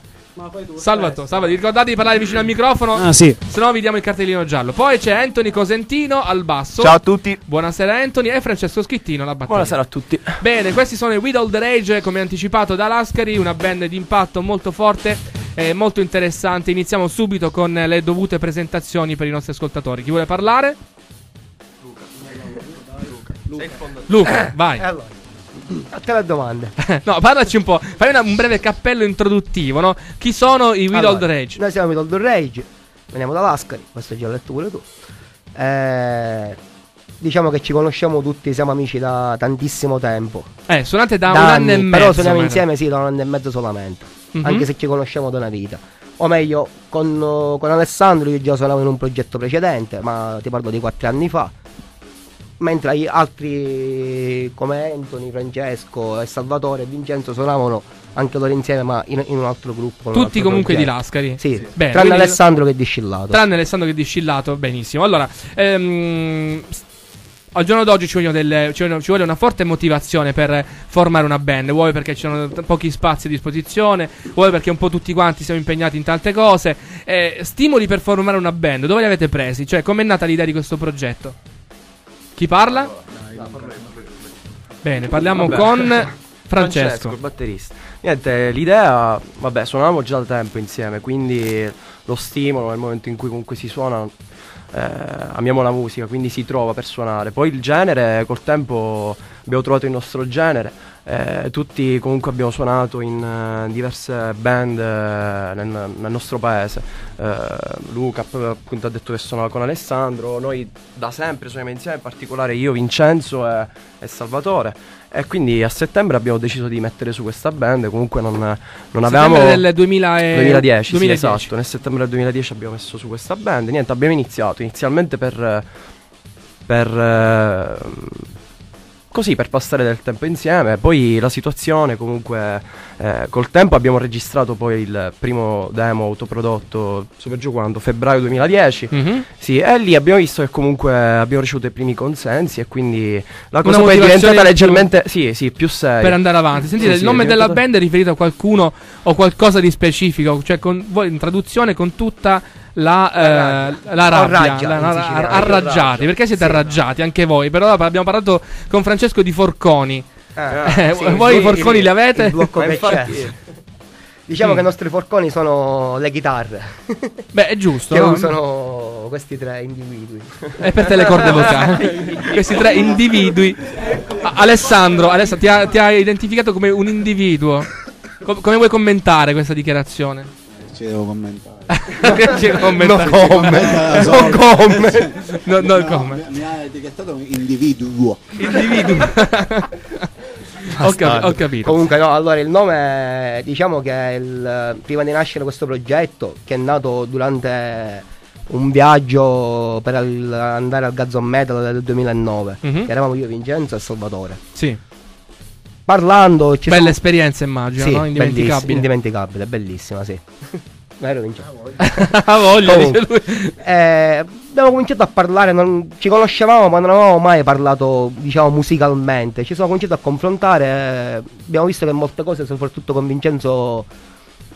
Salvatore, Salvatore, ricordate di parlare vicino al microfono? Ah, sì. Se no vi diamo il cartellino giallo. Poi c'è Anthony Cosentino al basso. Ciao a tutti. Buonasera Anthony e Francesco Schittino alla batteria. Buonasera a tutti. Bene, questi sono i With All the Rage, come anticipato da Lascari, una band di impatto molto forte e molto interessante. Iniziamo subito con le dovute presentazioni per i nostri ascoltatori. Chi vuole parlare? Luca, vai. Eh, allora, a te le domande. *laughs* no, parlaci un po'. Fai una- un breve cappello introduttivo, no? Chi sono i With Allora, Rage? Noi siamo i the Rage, veniamo da Lascari, questo già l'ho letto pure tu. Eh, diciamo che ci conosciamo tutti, siamo amici da tantissimo tempo. Eh, suonate da, Da un anni, anno e mezzo. Però suoniamo insieme sì da un anno e mezzo solamente. Mhm. Anche se ci conosciamo da una vita. O meglio, con, con Alessandro io già suonavo in un progetto precedente, ma ti parlo di quattro anni fa. Mentre gli altri come Anthony, Francesco e Salvatore e Vincenzo suonavano anche loro insieme, ma in, in un altro gruppo. Tutti altro comunque di progetto. Lascari. Sì, Bene, tranne quindi- Alessandro che è discillato. Tranne Alessandro che è discillato, benissimo. Allora, ehm, al giorno d'oggi ci, delle- ci ci vuole una forte motivazione per formare una band. Vuoi perché ci sono t- pochi spazi a disposizione, vuoi perché un po' tutti quanti siamo impegnati in tante cose. Eh, stimoli per formare una band, dove li avete presi? Cioè, com'è nata l'idea di questo progetto? Chi parla? Bene, parliamo Vabbè. con *laughs* Francesco. il batterista. Niente, l'idea, vabbè, suonavamo già da tempo insieme, quindi lo stimolo nel momento in cui comunque si suona, eh, amiamo la musica, quindi si trova per suonare. Poi il genere, col tempo abbiamo trovato il nostro genere, eh, tutti comunque abbiamo suonato in eh, diverse band eh, nel, nel nostro paese. Eh, Luca appunto ha detto che suonava con Alessandro, noi da sempre suoniamo insieme, in particolare io, Vincenzo e, e Salvatore. E quindi a settembre abbiamo deciso di mettere su questa band. Comunque non, non avevamo. Settembre del 2000 e- 2010, 2010. Sì, esatto. Nel settembre del 2010 abbiamo messo su questa band. Niente, abbiamo iniziato inizialmente per. per. Così per passare del tempo insieme. Poi la situazione, comunque, eh, col tempo abbiamo registrato poi il primo demo autoprodotto, super giù quando? Febbraio 2010. Mhm. Sì, e lì abbiamo visto che comunque abbiamo ricevuto i primi consensi e quindi la Una cosa poi è diventata in più leggermente, sì, sì, più seria. per andare avanti. Sentite, Sì, il nome della band è riferito a qualcuno o qualcosa di specifico? Cioè, con voi in traduzione con tutta la, eh, la rabbia, la- la- arraggiati. Perché siete arraggiati anche voi? Però abbiamo parlato con Francesco di Forconi. Eh, sì, voi i forconi il- li avete? il blocco. Diciamo Mm. che i nostri forconi sono le chitarre. Beh, è giusto. che no? usano questi tre individui. E per te le corde vocali. *laughs* Questi tre individui. A- Alessandro, Alessa, ti, ha, ti ha identificato come un individuo. Com- come vuoi commentare questa dichiarazione? Ci devo commentare. *laughs* Ci devo commentare. No comment. No comment. No, no No, comment. Mi, mi ha etichettato un individuo. Individuo. *laughs* ho, capi- ho capito. Comunque no, allora il nome diciamo che il- prima di nascere questo progetto che è nato durante un viaggio per al- andare al Gazzon Metal del 2009 Mhm. che eravamo io, Vincenzo e Salvatore. Sì. Parlando ci Bella sono- esperienza, immagino, Sì, no? Indimenticabile. indimenticabile, bellissima, sì. *laughs* Vero Vincenzo? Ha voglia, *laughs* Comunque, dice lui. eh, abbiamo cominciato a parlare, non- ci conoscevamo ma non avevamo mai parlato diciamo musicalmente, ci siamo cominciati a confrontare, eh, abbiamo visto che molte cose, soprattutto con Vincenzo,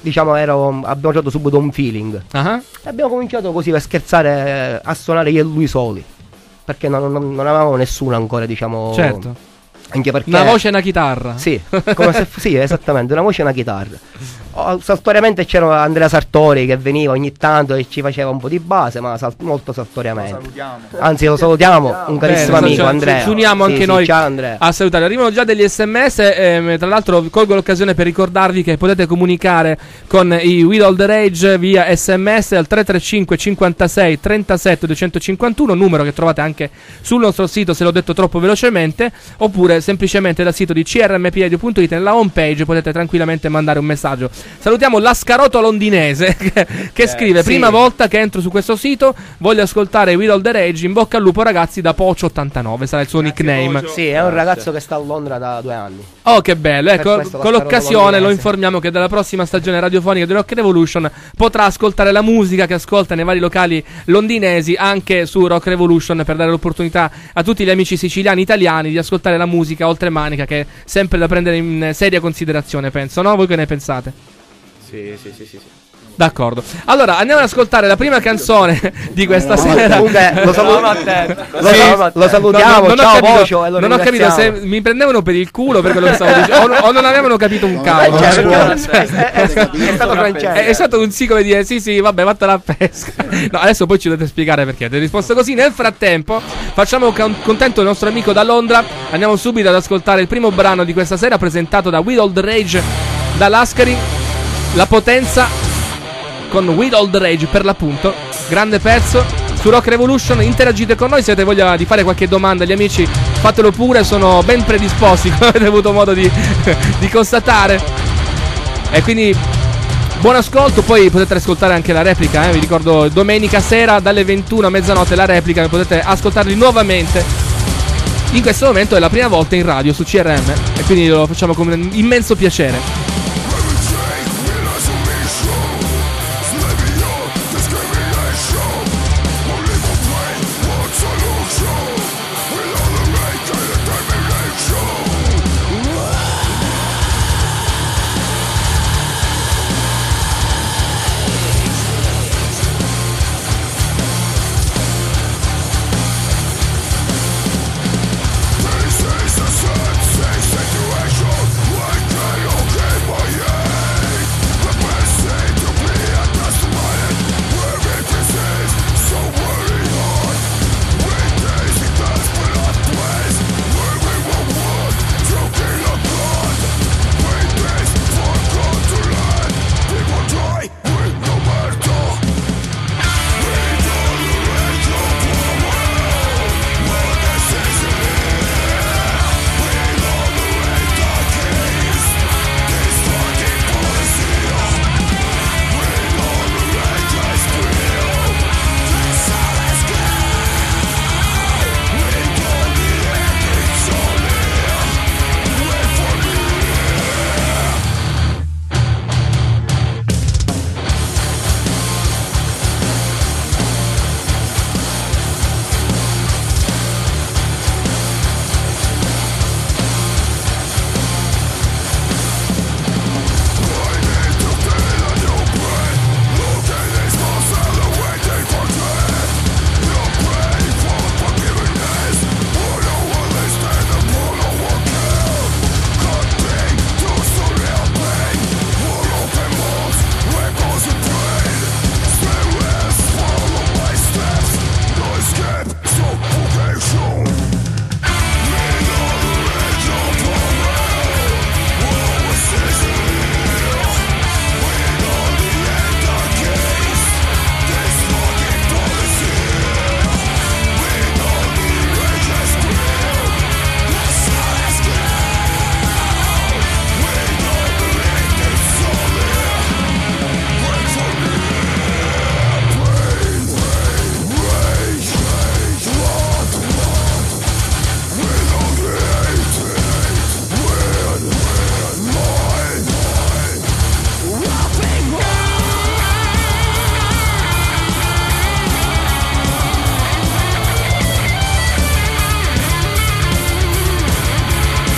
diciamo ero, abbiamo trovato subito un feeling. Ah, E abbiamo cominciato così per scherzare eh, a suonare io e lui soli, perché non, non- non avevamo nessuno ancora diciamo... Certo. Anche perché... Una voce e una chitarra. Sì, come se, sì, esattamente, una voce e una chitarra. Oh, saltuariamente c'era Andrea Sartori che veniva ogni tanto e ci faceva un po' di base, ma sal- molto saltuariamente. Anzi, lo salutiamo, un carissimo Bene, amico Andrea. Ci uniamo Sì, anche sì, noi Ciao Andrea. a salutare. Arrivano già degli sms. ehm, tra l'altro, colgo l'occasione per ricordarvi che potete comunicare con i All the Rage via sms al 335 56 37 251, numero che trovate anche sul nostro sito. Se l'ho detto troppo velocemente, oppure semplicemente dal sito di crmpradio.it nella home page potete tranquillamente mandare un messaggio. Salutiamo l'ascaroto londinese *laughs* che, che scrive: sì. Prima volta che entro su questo sito, voglio ascoltare With All the Rage. In bocca al lupo, ragazzi, da Pocio89 sarà il suo nickname. Sì, è un ragazzo che sta a Londra da due anni. Oh, che bello! Ecco, con l'occasione lo informiamo che dalla prossima stagione radiofonica di Rock Revolution potrà ascoltare la musica che ascolta nei vari locali londinesi anche su Rock Revolution per dare l'opportunità a tutti gli amici siciliani italiani di ascoltare la musica oltremanica che è sempre da prendere in seria considerazione, penso, no? Voi che ne pensate? Sì, sì, sì, sì. sì. D'accordo. Allora, andiamo ad ascoltare la prima canzone *laughs* di questa sera. Comunque, lo, salu- lo Sì. lo salutiamo, No, no, non ho ciao capito- Vocio, lo Non ho capito se mi prendevano per il culo per quello che stavo dicendo, o, o non avevano capito un cavolo. Perché- è, è- è stato *laughs* Francesco. È, è stato un sì come dire sì sì vabbè vattene a pesca No adesso poi ci dovete spiegare perché Avete risposto così Nel frattempo facciamo con- contento il nostro amico da Londra Andiamo subito ad ascoltare il primo brano di questa sera Presentato da With Rage Da Lascari La potenza Con With The Rage per l'appunto Grande pezzo su Rock Revolution interagite con noi se avete voglia di fare qualche domanda agli amici fatelo pure sono ben predisposti *laughs* come avete avuto modo di, *laughs* di constatare e quindi buon ascolto, poi potete ascoltare anche la replica, eh, vi ricordo domenica sera dalle 21 a mezzanotte la replica, potete ascoltarli nuovamente. In questo momento è la prima volta in radio su CRM e quindi lo facciamo con immenso piacere.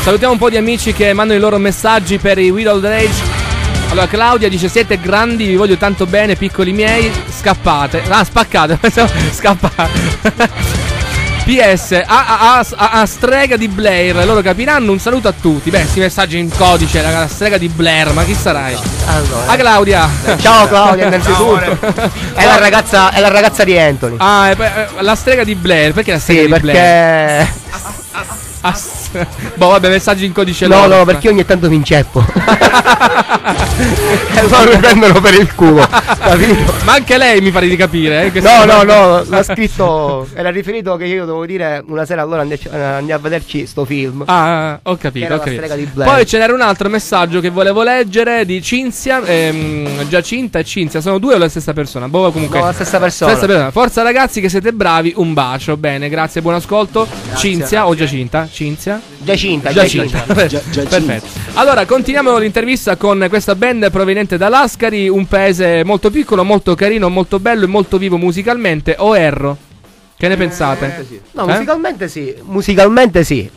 Salutiamo un po' di amici che mandano i loro messaggi per i Widow Rage. Allora, Claudia dice: Siete grandi, vi voglio tanto bene, piccoli miei. Scappate. Ah, spaccate. *laughs* Scappate. PS, *laughs* a, a- a- a- a strega di Blair, loro capiranno. Un saluto a tutti. Beh, questi messaggi in codice, raga, la strega di Blair, ma chi sarai? Allora. Ah, Claudia. Ciao *laughs* Claudia, innanzitutto. È la ragazza, è la ragazza di Anthony. Ah, e poi, eh, la strega di Blair, perché la strega Sì, di Blair? perché. *laughs* Boh, vabbè, messaggi in codice No, no, perché io ogni tanto mi inceppo. *laughs* *laughs* e loro mi prendono per il culo. Capito? Ma anche lei mi pare di capire. Eh, No, no, no, l'ha scritto. Era riferito che io devo dire una sera allora andiamo, a vederci sto film. Ah, ho capito. Era ho capito. di Blair. Poi ce n'era un altro messaggio che volevo leggere di Cinzia. ehm, Giacinta e Cinzia sono due o la stessa persona? Boh, comunque. No, la stessa persona. Stessa persona. Forza ragazzi, che siete bravi. Un bacio. Bene, grazie, buon ascolto. Cinzia o Giacinta? Cinzia? Giacinta, Giacinta. Giacinta. Perfetto. Allora, continuiamo l'intervista con questa band proveniente da Lascari, un paese molto piccolo, molto carino, molto bello e molto vivo musicalmente. O erro? Che ne pensate? No, Eh? musicalmente sì. Musicalmente sì.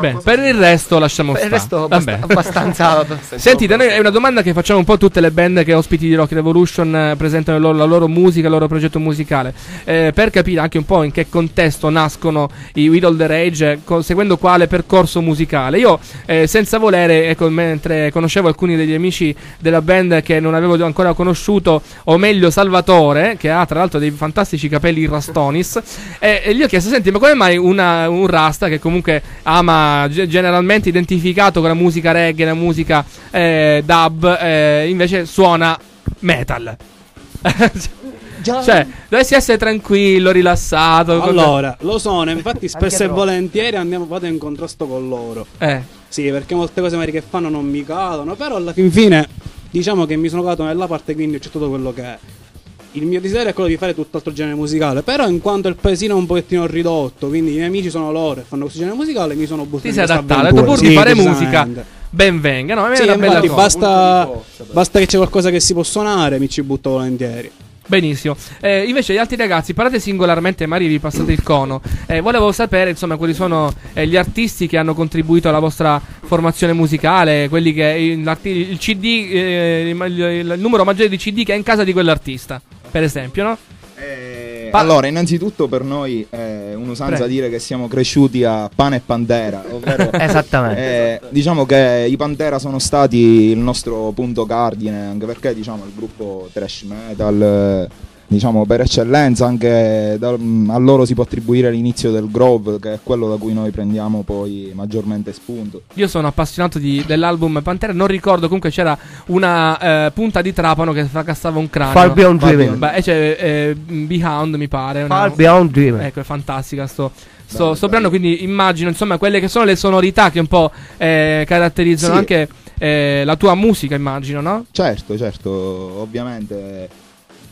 Beh, per il resto lasciamo Per il stare. resto Vabbè. abbast- abbastanza- abbastanza- *laughs* Sentite, noi è una domanda che facciamo un po' a tutte le band che ospiti di Rock Revolution eh, presentano loro- la loro musica, il loro progetto musicale. Eh, per capire anche un po' in che contesto nascono i Widow the Rage, eh, co- seguendo quale percorso musicale. Io, eh, senza volere, ecco, mentre conoscevo alcuni degli amici della band che non avevo ancora conosciuto, o meglio Salvatore, che ha tra l'altro dei fantastici capelli rastonis, e, e gli ho chiesto, senti, ma come mai una- un rasta che comunque ama ge- generalmente identificato con la musica reggae, la musica eh, dub, eh, invece suona metal? *laughs* cioè, dovresti essere tranquillo, rilassato. con- Allora, lo sono, infatti spesso e volentieri andiamo, vado in contrasto con loro. Eh. Sì, perché molte cose magari che fanno non mi cadono, però alla fin fine diciamo che mi sono cagato nella parte quindi ho accettato quello che è. Il mio desiderio è quello di fare tutt'altro genere musicale, però in quanto il paesino è un pochettino ridotto, quindi i miei amici sono loro e fanno questo genere musicale, mi sono buttato Ti in sei questa adattato, avventura. pur di Sì, fare musica, ben venga. No, a me Sì, infatti basta, basta che c'è qualcosa che si può suonare, mi ci butto volentieri. Benissimo. Eh, invece gli altri ragazzi, parlate singolarmente, magari vi passate il cono. Eh, volevo sapere, insomma, quali sono eh, gli artisti che hanno contribuito alla vostra formazione musicale, quelli che il, l'arti- il CD, eh, il, il numero maggiore di CD che è in casa di quell'artista, per esempio, no? Pa- allora, innanzitutto per noi è un'usanza Prego. dire che siamo cresciuti a pane e pantera, ovvero *laughs* Esattamente. eh, diciamo che i Pantera sono stati il nostro punto cardine, anche perché diciamo il gruppo thrash metal eh, diciamo per eccellenza anche da, mm, a loro si può attribuire l'inizio del Grove, che è quello da cui noi prendiamo poi maggiormente spunto. Io sono appassionato di- dell'album Pantera. Non ricordo, comunque c'era una eh, punta di trapano che fracassava un cranio. Far Beyond Dreaming. Beh, e c'è eh, Behound, mi pare. una- Far Beyond Dreaming. Ecco, è fantastica sto. Sto, sto brano, quindi immagino insomma quelle che sono le sonorità che un po' eh, caratterizzano Sì. anche eh, la tua musica, immagino, no? Certo, certo, ovviamente.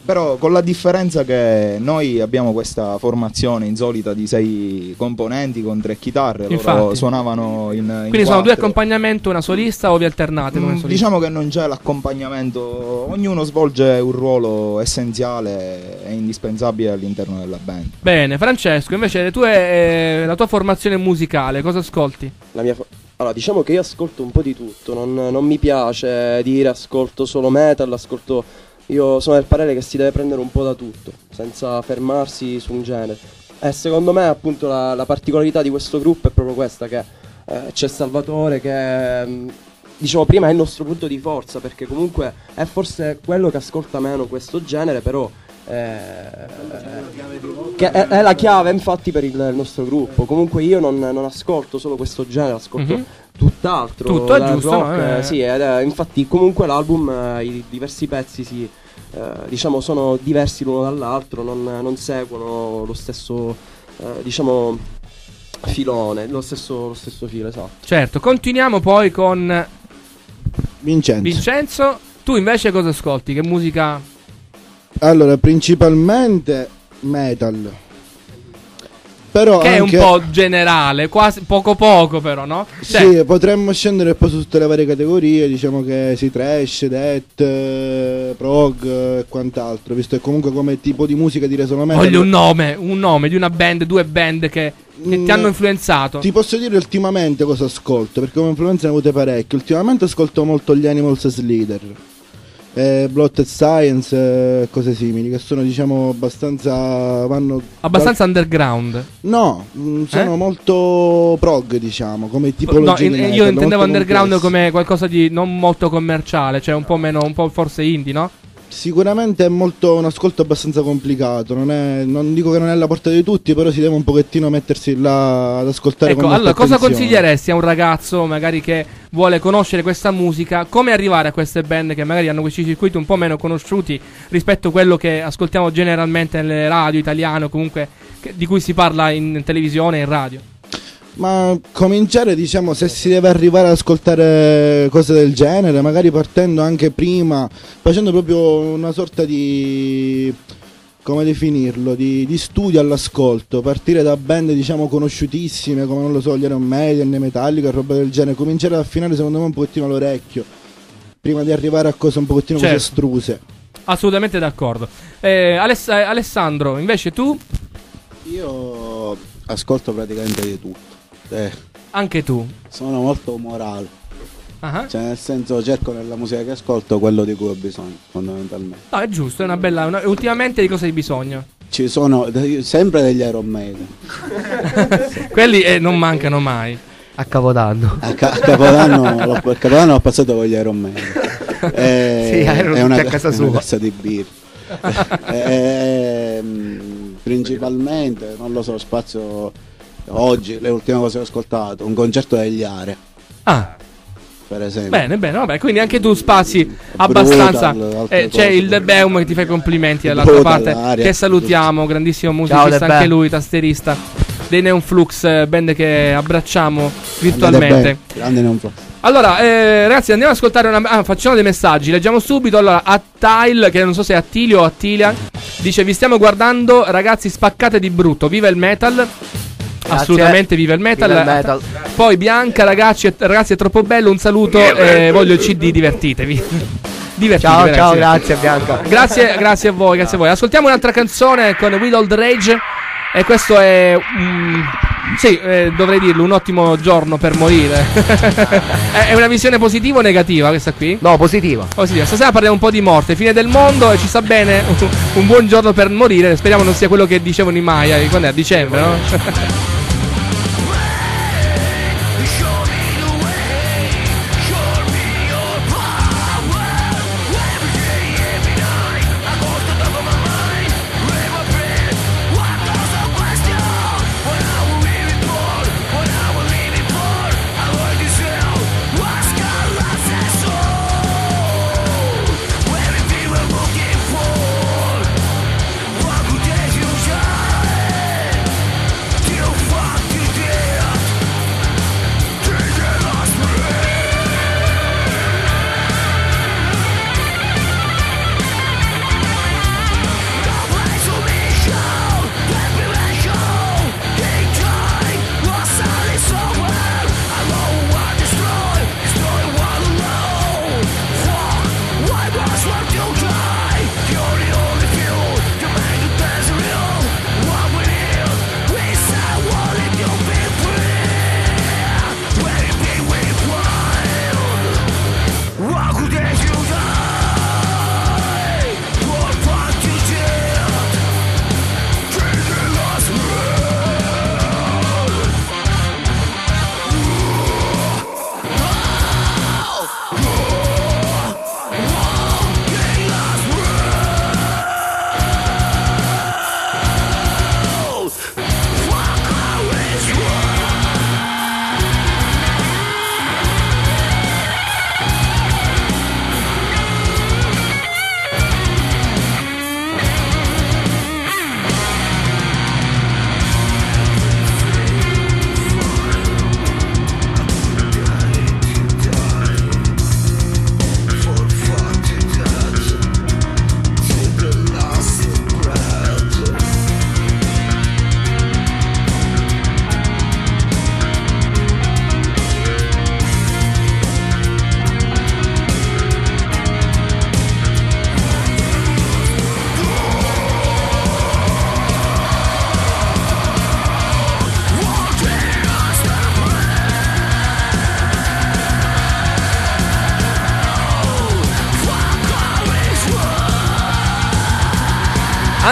Però con la differenza che noi abbiamo questa formazione insolita di sei componenti con tre chitarre, loro Infatti. suonavano in, in Quindi sono due quattro. accompagnamento, una solista o vi alternate come Mm, solista? Diciamo che non c'è l'accompagnamento, ognuno svolge un ruolo essenziale e indispensabile all'interno della band. Bene, Francesco, invece le tue, eh, la tua formazione musicale, cosa ascolti? La mia fo- allora, diciamo che io ascolto un po' di tutto, non, non mi piace dire ascolto solo metal, ascolto... Io sono del parere che si deve prendere un po' da tutto, senza fermarsi su un genere. E secondo me appunto la, la particolarità di questo gruppo è proprio questa, che eh, c'è Salvatore che... mm, Dicevo prima è il nostro punto di forza perché comunque è forse quello che ascolta meno questo genere però eh, che è, è la chiave infatti per il, il nostro gruppo. Comunque io non, non ascolto solo questo genere, ascolto Mhm. tutt'altro. Tutto è giusto, rock, no? Eh. sì, ed è- infatti comunque l'album, eh, i diversi pezzi si, eh, diciamo sono diversi l'uno dall'altro, non, non seguono lo stesso, eh, diciamo, filone, lo stesso, lo stesso filo, esatto. Certo, continuiamo poi con Vincenzo. Vincenzo. Tu invece cosa ascolti? Che musica? Allora, principalmente metal. Però che anche- è un po' generale, quasi poco poco però, no? Cioè, Sì, potremmo scendere poi su tutte le varie categorie, diciamo che si trash, death, eh, prog eh, e quant'altro, visto che comunque come tipo di musica di Resono Metal voglio un nome, un nome di una band, due band che, che ti hanno influenzato. Mm, Ti posso dire ultimamente cosa ascolto, perché come influenza ne ho avute parecchie. Ultimamente ascolto molto gli Animals as Leader, eh, Blotted Science e cose simili, che sono diciamo abbastanza... vanno... Abbastanza underground. No, mm, sono Eh? molto prog diciamo, come No, tipologia in- di io intendevo underground complessi. come qualcosa di non molto commerciale, cioè un po' meno, un po' forse indie, no? Sicuramente è molto un ascolto abbastanza complicato, non, è- non dico che non è alla portata di tutti, però si deve un pochettino mettersi là ad ascoltare Ecco, con molta allora cosa consiglieresti a un ragazzo magari che vuole conoscere questa musica? Come arrivare a queste band che magari hanno questi circuiti un po' meno conosciuti rispetto a quello che ascoltiamo generalmente nelle radio italiane o comunque che- di cui si parla in televisione e in radio? Ma cominciare, diciamo, se si deve arrivare ad ascoltare cose del genere, magari partendo anche prima, facendo proprio una sorta di come definirlo, di, di studio all'ascolto, partire da band diciamo conosciutissime come non lo so, gli Iron Maiden, i Metallica, roba del genere, cominciare ad affinare secondo me un pochettino l'orecchio, prima di arrivare a cose un pochettino Certo. così estruse. Assolutamente d'accordo. Eh, Aless- eh, Alessandro, invece tu, Io ascolto praticamente di tutto. Eh, anche tu. sono molto umorale. Ah. Cioè, nel senso, cerco nella musica che ascolto quello di cui ho bisogno, fondamentalmente. No, è giusto, è una bella... una- ultimamente di cosa hai bisogno? Ci sono sempre degli Iron Maiden. *laughs* Quelli eh, non mancano mai. A Capodanno. A, ca- a Capodanno, *laughs* l'ho, Capodanno l'ho passato con gli Iron Maiden. Eh, Sì, erano è una, a casa è una sua. cassa di birra. *laughs* Eh, ehm, principalmente, non lo so, spazio oggi, le ultime cose che ho ascoltato, un concerto degli Are. Ah. Per esempio. Bene, bene, vabbè, quindi anche tu spazi abbastanza. Brutal, Eh, c'è il De Beum che ti fa i complimenti dall'altra Brutal, parte. Aria. Che salutiamo, grandissimo Ciao, musicista, De anche lui, tastierista dei Neon Flux, eh, band che abbracciamo virtualmente. Grande non so. Allora, eh, ragazzi, andiamo ad ascoltare una. Ah, facciamo dei messaggi. Leggiamo subito. Allora, Attile, che non so se è Attilio o Attilia, dice: Vi stiamo guardando, ragazzi, spaccate di brutto. Viva il metal. Assolutamente viva il metal. Viva il metal. Poi Bianca, ragazzi, è- ragazzi, è troppo bello. Un saluto. eh, voglio il CD, divertitevi. *laughs* divertitevi. Ciao, ragazzi. ciao, grazie Bianca. Grazie, grazie a voi, grazie a voi. Ascoltiamo un'altra canzone con With Old Rage. E questo è. mm, sì, eh, dovrei dirlo, un ottimo giorno per morire. *laughs* è è una visione positiva o negativa questa qui? No, positiva. Positiva. Stasera parliamo un po' di morte, fine del mondo e ci sta bene. un buon giorno per morire. Speriamo non sia quello che dicevano i Maya. Quando è? A dicembre, no? *laughs*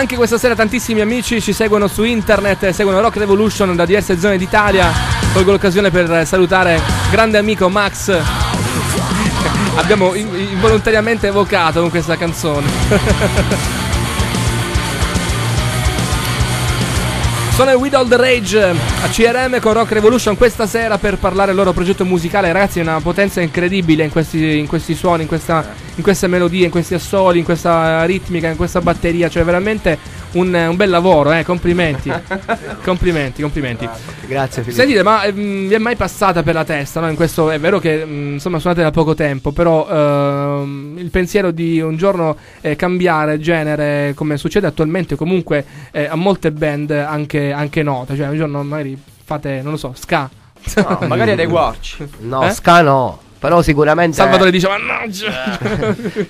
Anche questa sera tantissimi amici ci seguono su internet, seguono Rock Revolution da diverse zone d'Italia. Colgo l'occasione per salutare grande amico Max. *laughs* Abbiamo in- involontariamente evocato con questa canzone. *laughs* Sono i With the Rage a CRM con Rock Revolution questa sera per parlare del loro progetto musicale. Ragazzi, è una potenza incredibile in questi, in questi suoni, in, questa- in queste melodie, in questi assoli, in questa ritmica, in questa batteria. Cioè, veramente un, un bel lavoro, eh. Complimenti. *laughs* complimenti, complimenti. Grazie Filippo. Sentite, ma ehm, vi è mai passata per la testa, no? In questo è vero che mm, insomma suonate da poco tempo, però ehm, il pensiero di un giorno eh, cambiare genere, come succede attualmente comunque eh, a molte band anche, anche note, cioè un giorno magari fate, non lo so, ska. No, *laughs* magari adeguarci. No, Eh? ska no. Però sicuramente. Salvatore dice mannaggia.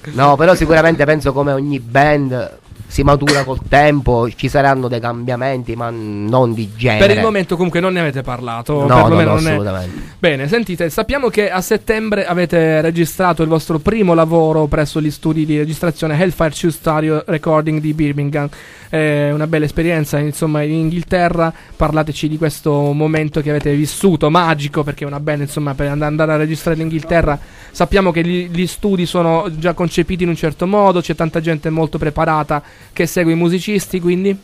*laughs* No, però sicuramente penso come ogni band si matura col tempo, ci saranno dei cambiamenti, ma non di genere. Per il momento comunque non ne avete parlato. No, no, no, non è- assolutamente. Bene, sentite, sappiamo che a settembre avete registrato il vostro primo lavoro presso gli studi di registrazione Hellfire 2 Studio Recording di Birmingham. È una bella esperienza, insomma, in Inghilterra. Parlateci di questo momento che avete vissuto, magico, perché è una band, insomma, per and- andare a registrare in Inghilterra. Sappiamo che gli, gli studi sono già concepiti in un certo modo, c'è tanta gente molto preparata che segue i musicisti, quindi...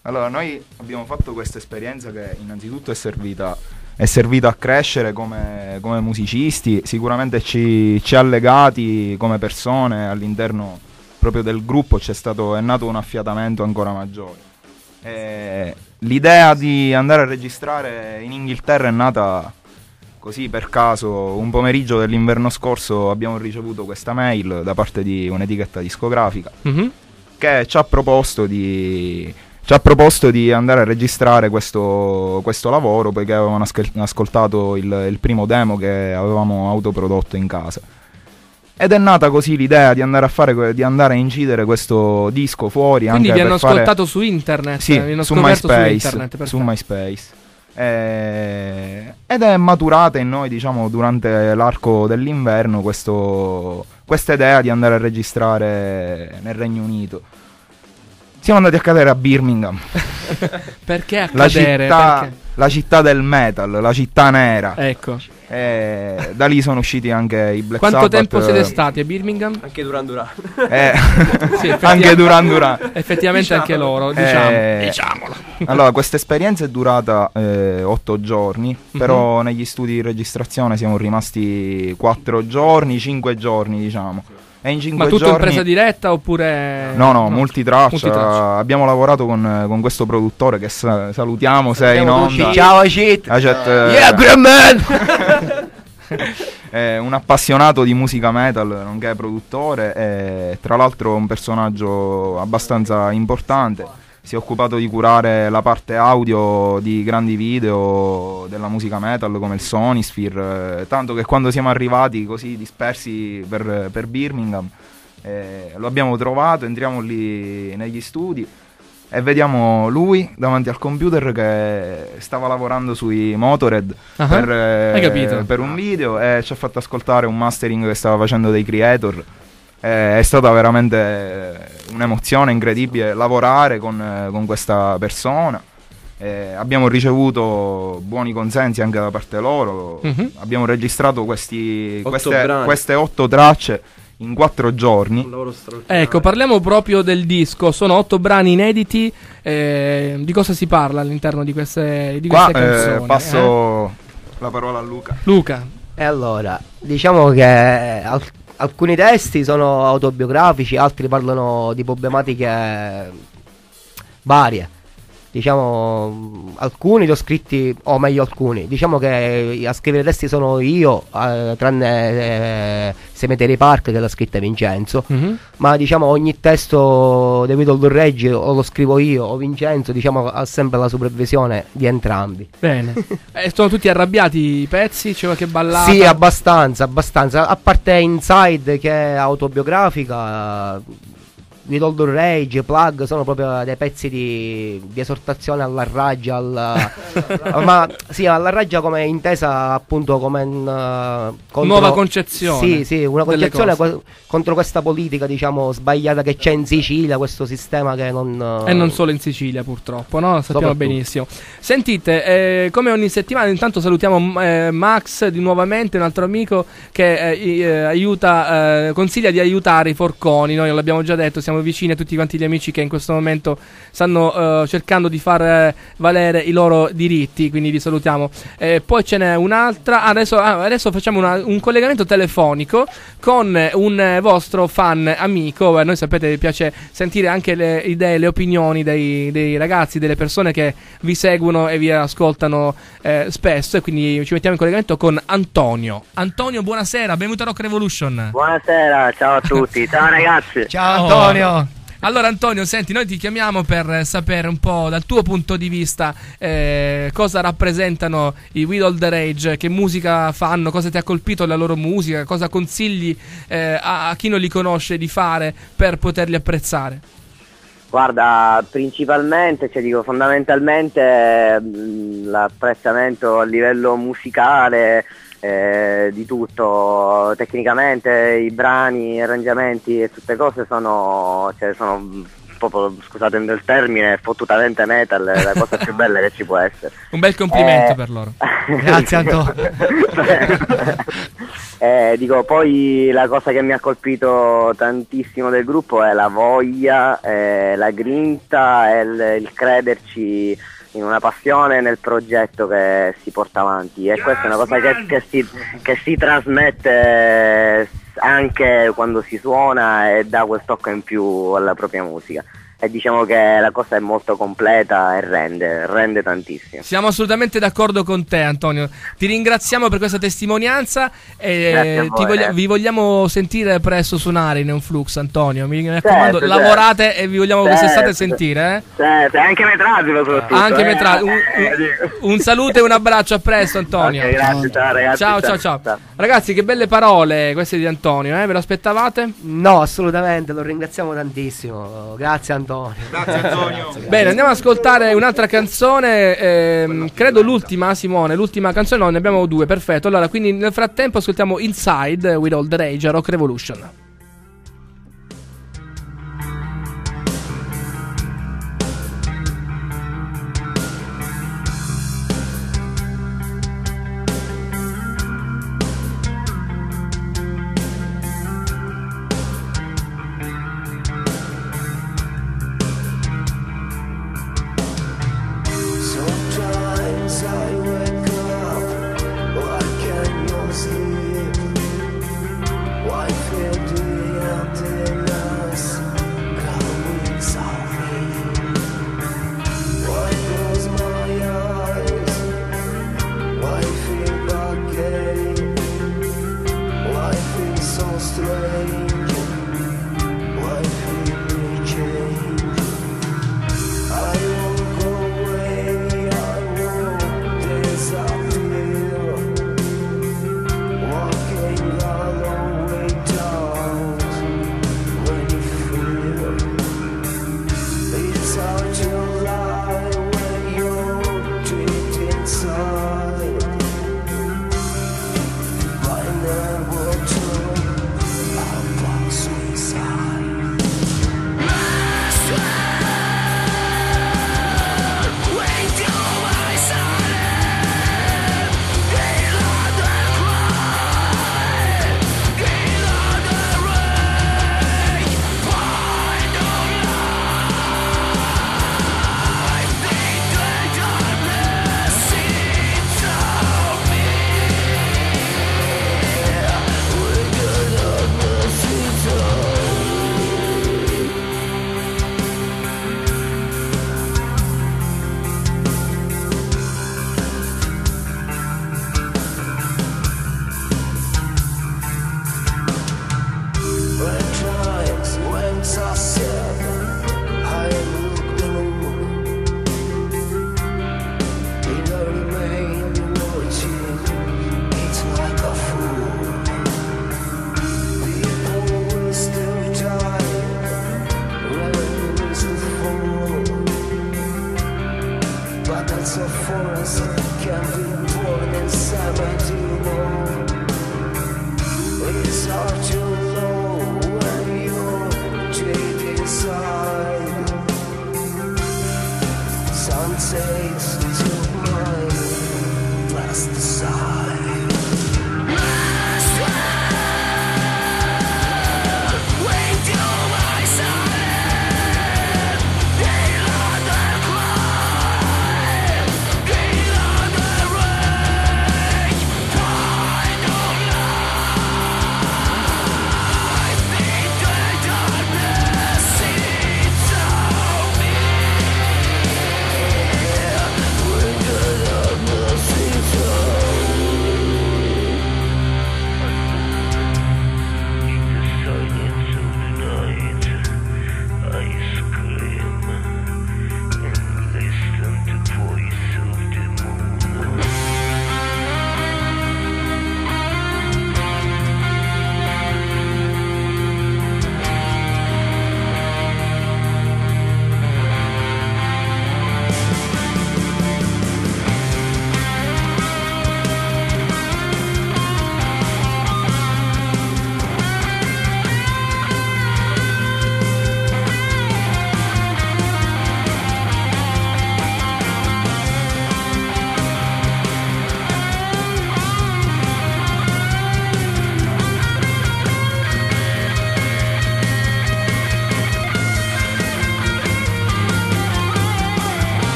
Allora, noi abbiamo fatto questa esperienza che innanzitutto è servita, è servita a crescere come, come musicisti, sicuramente ci, ci ha legati come persone all'interno proprio del gruppo, c'è stato, è nato un affiatamento ancora maggiore. E l'idea di andare a registrare in Inghilterra è nata così per caso, un pomeriggio dell'inverno scorso abbiamo ricevuto questa mail da parte di un'etichetta discografica Mhm. che ci ha proposto di, ci ha proposto di andare a registrare questo, questo lavoro poiché avevano ascol- ascoltato il, il primo demo che avevamo autoprodotto in casa. Ed è nata così l'idea di andare a fare di andare a incidere questo disco fuori Quindi anche vi hanno per fare- ascoltato su internet, Sì, vi hanno su scoperto su MySpace, internet, su. MySpace. Eh, ed è maturata in noi, diciamo, durante l'arco dell'inverno questo- questa idea di andare a registrare nel Regno Unito. Siamo andati a cadere a Birmingham. *laughs* Perché a la cadere? città, Perché? la città del metal, la città nera. Ecco. Eh, da lì sono usciti anche i Black Quanto Sabbath. tempo siete stati a Birmingham? Anche Duran Duran. Eh, *laughs* Sì, effettivamente- anche Duran Duran. Effettivamente anche loro, diciamo. Eh, Diciamolo. Allora, questa esperienza è durata eh, otto giorni, Mhm. però negli studi di registrazione siamo rimasti quattro giorni, cinque giorni, diciamo. E in cinque Ma tutto giorni... in presa diretta oppure... No, no, multitraccia. Multitraccia. Abbiamo lavorato con, con questo produttore che sa- salutiamo se è in onda. tutti. Ciao, Acit. Eh, Yeah, great man! *laughs* è un appassionato di musica metal, nonché produttore, e tra l'altro un personaggio abbastanza importante. Si è occupato di curare la parte audio di grandi video della musica metal come il Sonisphere, eh, tanto che quando siamo arrivati così dispersi per, per Birmingham eh, lo abbiamo trovato, entriamo lì negli studi e vediamo lui davanti al computer che stava lavorando sui Motorhead Ah, per, eh, per un video e ci ha fatto ascoltare un mastering che stava facendo dei creator. Eh, è stata veramente eh, un'emozione incredibile lavorare con, eh, con questa persona. Eh, abbiamo ricevuto buoni consensi anche da parte loro. Mhm. Abbiamo registrato questi, Otto queste, queste otto tracce in quattro giorni. Ecco, parliamo proprio del disco. Sono otto brani inediti. eh, di cosa si parla all'interno di queste, di Qua queste eh, canzoni? passo la parola a Luca. eh? Luca. E allora, diciamo che alcuni testi sono autobiografici, altri parlano di problematiche varie. Diciamo, alcuni li ho scritti, o meglio alcuni, diciamo che a scrivere i testi sono io, eh, tranne eh, Cemetery Park che l'ha scritta Vincenzo, Mhm. ma diciamo ogni testo di Guido Reggi o lo scrivo io o Vincenzo, diciamo ha sempre la supervisione di entrambi. Bene. *laughs* Eh, sono tutti arrabbiati i pezzi? C'è qualche ballata? Sì, abbastanza, abbastanza. A parte Inside che è autobiografica, With All the Rage, Plug sono proprio dei pezzi di, di esortazione alla raggia, alla, *laughs* ma sì, alla raggia come intesa appunto come un, eh, contro- Nuova concezione Sì, sì, una concezione co- contro questa politica diciamo sbagliata che c'è in Sicilia, questo sistema che non... E non solo in Sicilia, purtroppo, no? Sappiamo benissimo. Sentite, eh, come ogni settimana, intanto salutiamo eh, Max di nuovamente, un altro amico che eh, eh, aiuta, eh, consiglia di aiutare i forconi. Noi l'abbiamo già detto, siamo vicini a tutti quanti gli amici che in questo momento stanno eh, cercando di far eh, valere i loro diritti. Quindi li salutiamo. Eh, poi ce n'è un'altra. Adesso, ah, adesso facciamo una- un collegamento telefonico con eh, un eh, vostro fan amico. A noi sapete, vi piace sentire anche le idee, le opinioni dei, dei ragazzi, delle persone che vi seguono e vi ascoltano eh, spesso. E quindi ci mettiamo in collegamento con Antonio. Antonio, buonasera, benvenuto a Rock Revolution. Buonasera, ciao a tutti, ciao ragazzi. Oh. Allora Antonio, senti, noi ti chiamiamo per eh, sapere un po' dal tuo punto di vista eh, cosa rappresentano i With All The Rage, che musica fanno, cosa ti ha colpito la loro musica, cosa consigli eh, a, a chi non li conosce di fare per poterli apprezzare. Guarda, principalmente, cioè dico fondamentalmente mh, l'apprezzamento a livello musicale eh, di tutto, tecnicamente i brani, gli arrangiamenti e tutte cose sono, cioè, sono mh, proprio, scusatemi il termine, fottutamente metal, la cosa più bella che ci può essere. *laughs* Un bel complimento Eh, per loro. *laughs* Grazie Antonio. *laughs* Eh, dico, poi la cosa che mi ha colpito tantissimo del gruppo è la voglia, eh, la grinta e il, il crederci in una passione nel progetto che si porta avanti. E questa è una cosa che, che si, che si trasmette anche quando si suona e dà quel tocco in più alla propria musica e diciamo che la cosa è molto completa e rende, rende tantissimo. Siamo assolutamente d'accordo con te Antonio, ti ringraziamo per questa testimonianza e voi, ti voglia- eh. vi vogliamo sentire presto suonare in un flux Antonio, mi raccomando, Certo, lavorate e vi vogliamo quest'estate Certo. sentire. Eh? Certo, anche Metrasilo soprattutto. Anche eh. Metra- un, Eh, un- un saluto e un abbraccio, a presto Antonio. Ok, grazie, ciao, ragazzi, Ciao, ciao, ciao, ciao. Ragazzi, che belle parole queste di Antonio, eh? Ve lo aspettavate? No, assolutamente, lo ringraziamo tantissimo. Grazie Antonio. Grazie Antonio. Bene, andiamo ad ascoltare un'altra canzone, ehm, credo l'ultima, Simone, l'ultima canzone, no, ne abbiamo due, perfetto. Allora, quindi nel frattempo ascoltiamo Inside with All the Rage Rock Revolution.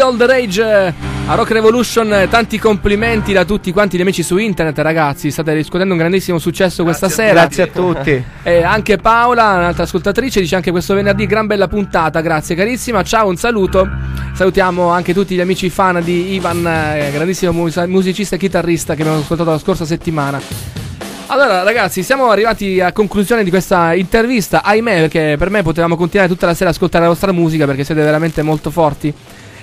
All the Rage a Rock Revolution, tanti complimenti da tutti quanti gli amici su internet, ragazzi. State riscuotendo un grandissimo successo questa sera. Grazie a tutti. *laughs* E anche Paola, un'altra ascoltatrice, dice anche questo venerdì, gran bella puntata, grazie carissima. Ciao, un saluto. Salutiamo anche tutti gli amici fan di Ivan, eh, grandissimo mus- musicista e chitarrista che abbiamo ascoltato la scorsa settimana. Allora, ragazzi, siamo arrivati a conclusione di questa intervista. Ahimè, perché per me potevamo continuare tutta la sera a ascoltare la vostra musica perché siete veramente molto forti.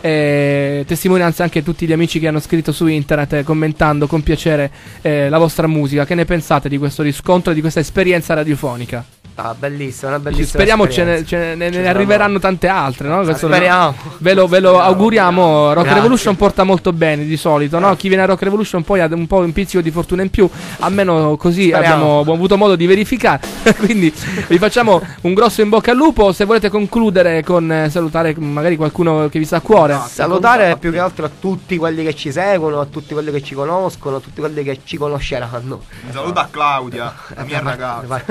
E testimonianza anche a tutti gli amici che hanno scritto su internet eh, commentando con piacere eh, la vostra musica. Che ne pensate di questo riscontro e di questa esperienza radiofonica? Ah, bellissima, una bellissima Speriamo ce ne, ce ne- ne Ci saranno- arriveranno tante altre, no? Questo speriamo. Ve lo, ve lo auguriamo. Rock Grazie. Revolution porta molto bene di solito, no? Chi viene a Rock Revolution poi ha un po' un pizzico di fortuna in più, almeno così Speriamo. abbiamo avuto modo di verificare. *laughs* Quindi vi facciamo un grosso in bocca al lupo. Se volete concludere con eh, salutare magari qualcuno che vi sta a cuore. Salutare più che altro a tutti quelli che ci seguono, a tutti quelli che ci conoscono, a tutti quelli che ci conosceranno. Un saluto a Claudia, la mia ragazza.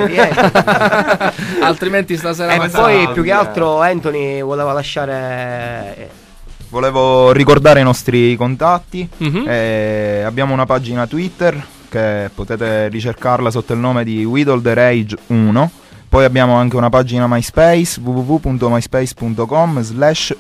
*laughs* Altrimenti stasera E avanzata. poi più che altro Anthony voleva lasciare Volevo ricordare i nostri contatti. Mhm. Eh, abbiamo una pagina Twitter che potete ricercarla sotto il nome di Whittle the Rage 1. Poi abbiamo anche una pagina MySpace www.myspace.com slash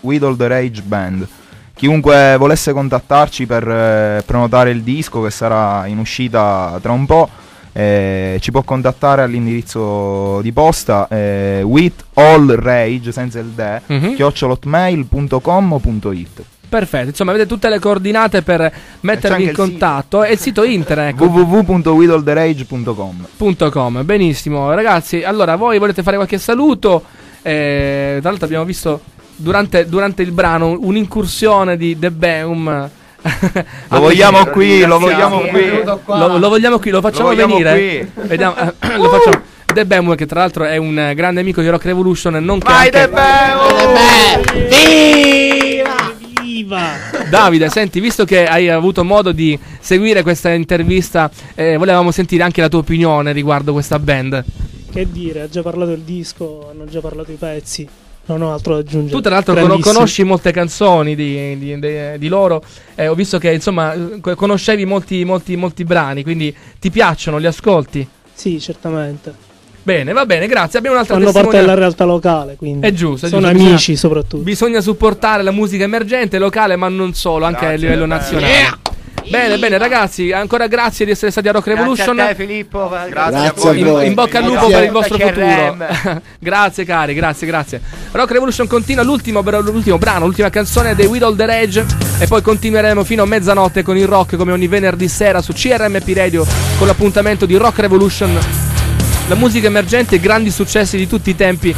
Band. Chiunque volesse contattarci per eh, prenotare il disco che sarà in uscita tra un po', eh, ci può contattare all'indirizzo di posta eh, with all rage senza il de Mhm. chiocciolotmail.com o punto .it Perfetto, insomma avete tutte le coordinate per mettervi anche in contatto e il sito internet ecco. www.widoltherage.com www.com. Benissimo, ragazzi. Allora, voi volete fare qualche saluto? Eh, tra l'altro, abbiamo visto durante, durante il brano un'incursione di The Beum. *laughs* Lo vogliamo qui, lo vogliamo qui. Lo, lo vogliamo qui, *laughs* *clears throat* lo facciamo Lo vogliamo venire. Vediamo, eh, lo facciamo. The Beum, che tra l'altro è un grande amico di Rock Revolution, nonché Vai The Viva! Viva! Davide, senti, visto che hai avuto modo di seguire questa intervista, eh, volevamo sentire anche la tua opinione riguardo questa band. Che dire, ha già parlato il disco, hanno già parlato i pezzi. Non ho altro da aggiungere. Tu, tra l'altro, conosci molte canzoni di, di- de- di loro. eh, ho visto che insomma eh, co- conoscevi molti, molti, molti brani, quindi ti piacciono, li ascolti? Sì, certamente. Bene, va bene, grazie. Abbiamo un'altra Fanno parte della realtà locale, quindi. È giusto, è Sono giusto, amici bisogna- soprattutto. Bisogna supportare la musica emergente, locale, ma non solo, anche a livello nazionale. Bene, bene, ragazzi, ancora grazie di essere stati a Rock Revolution. Grazie a te Filippo. Grazie a in, voi. in bocca al lupo Grazie. per il vostro futuro. *laughs* grazie, cari, grazie, grazie. Rock Revolution continua l'ultimo, l'ultimo brano, l'ultima canzone dei With All the Rage. E poi continueremo fino a mezzanotte con il rock, come ogni venerdì sera su CRMP Radio, con l'appuntamento di Rock Revolution. La musica emergente e grandi successi di tutti i tempi,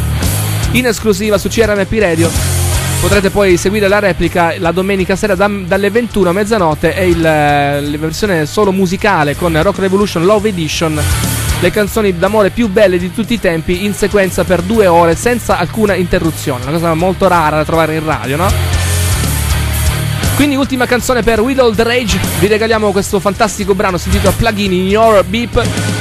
in esclusiva su CRMP Radio. Potrete poi seguire la replica la domenica sera da- dalle 21 a mezzanotte e il, eh, la versione solo musicale con Rock Revolution Love Edition. Le canzoni d'amore più belle di tutti i tempi in sequenza per due ore senza alcuna interruzione. Una cosa molto rara da trovare in radio, no? Quindi ultima canzone per With the Rage. Vi regaliamo questo fantastico brano sentito a plugin in Your Beep.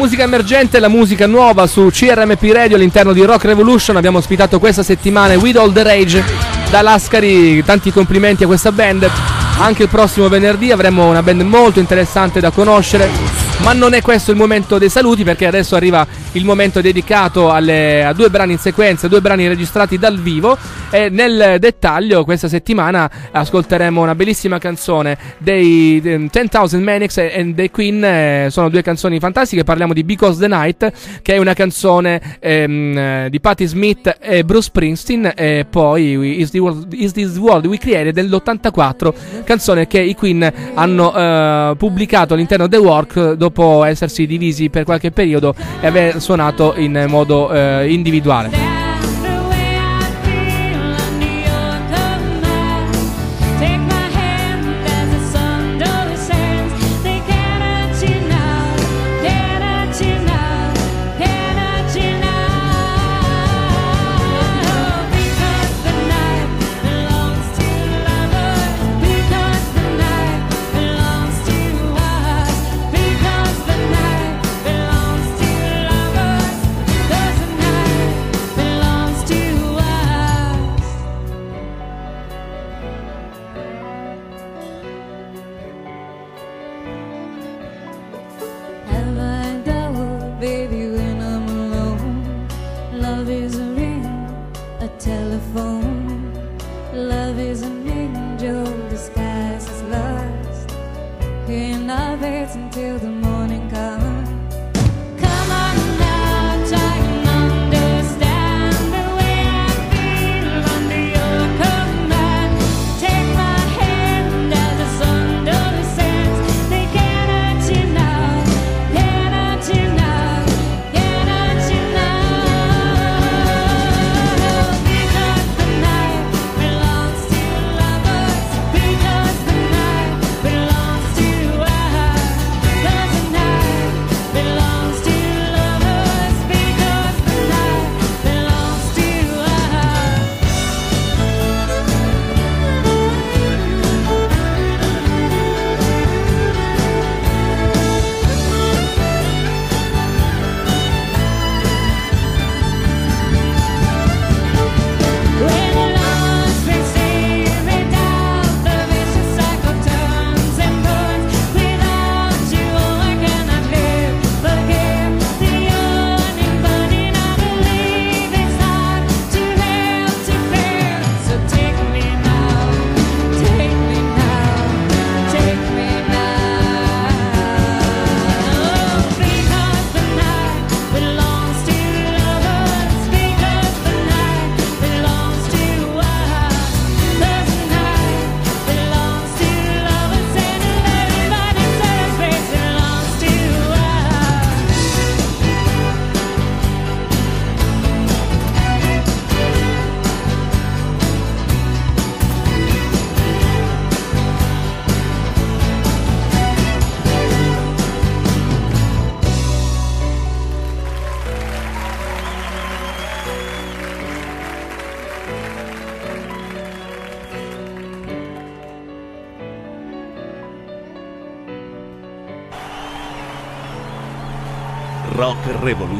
Musica emergente, la musica nuova su CRMP Radio all'interno di Rock Revolution. Abbiamo ospitato questa settimana With All the Rage da Lascari. Tanti complimenti a questa band. Anche il prossimo venerdì avremo una band molto interessante da conoscere. Ma non è questo il momento dei saluti perché adesso arriva il momento dedicato alle- a due brani in sequenza, due brani registrati dal vivo. E nel dettaglio questa settimana ascolteremo una bellissima canzone dei ehm, 10,000 Manics e e dei Queen, eh, sono due canzoni fantastiche, parliamo di Because the Night che è una canzone ehm, eh, di Patti Smith e Bruce Springsteen e poi Is, the World- Is This World We Created dell'84, canzone che i Queen hanno eh, pubblicato all'interno The Work dopo essersi divisi per qualche periodo e aver suonato in modo eh, individuale.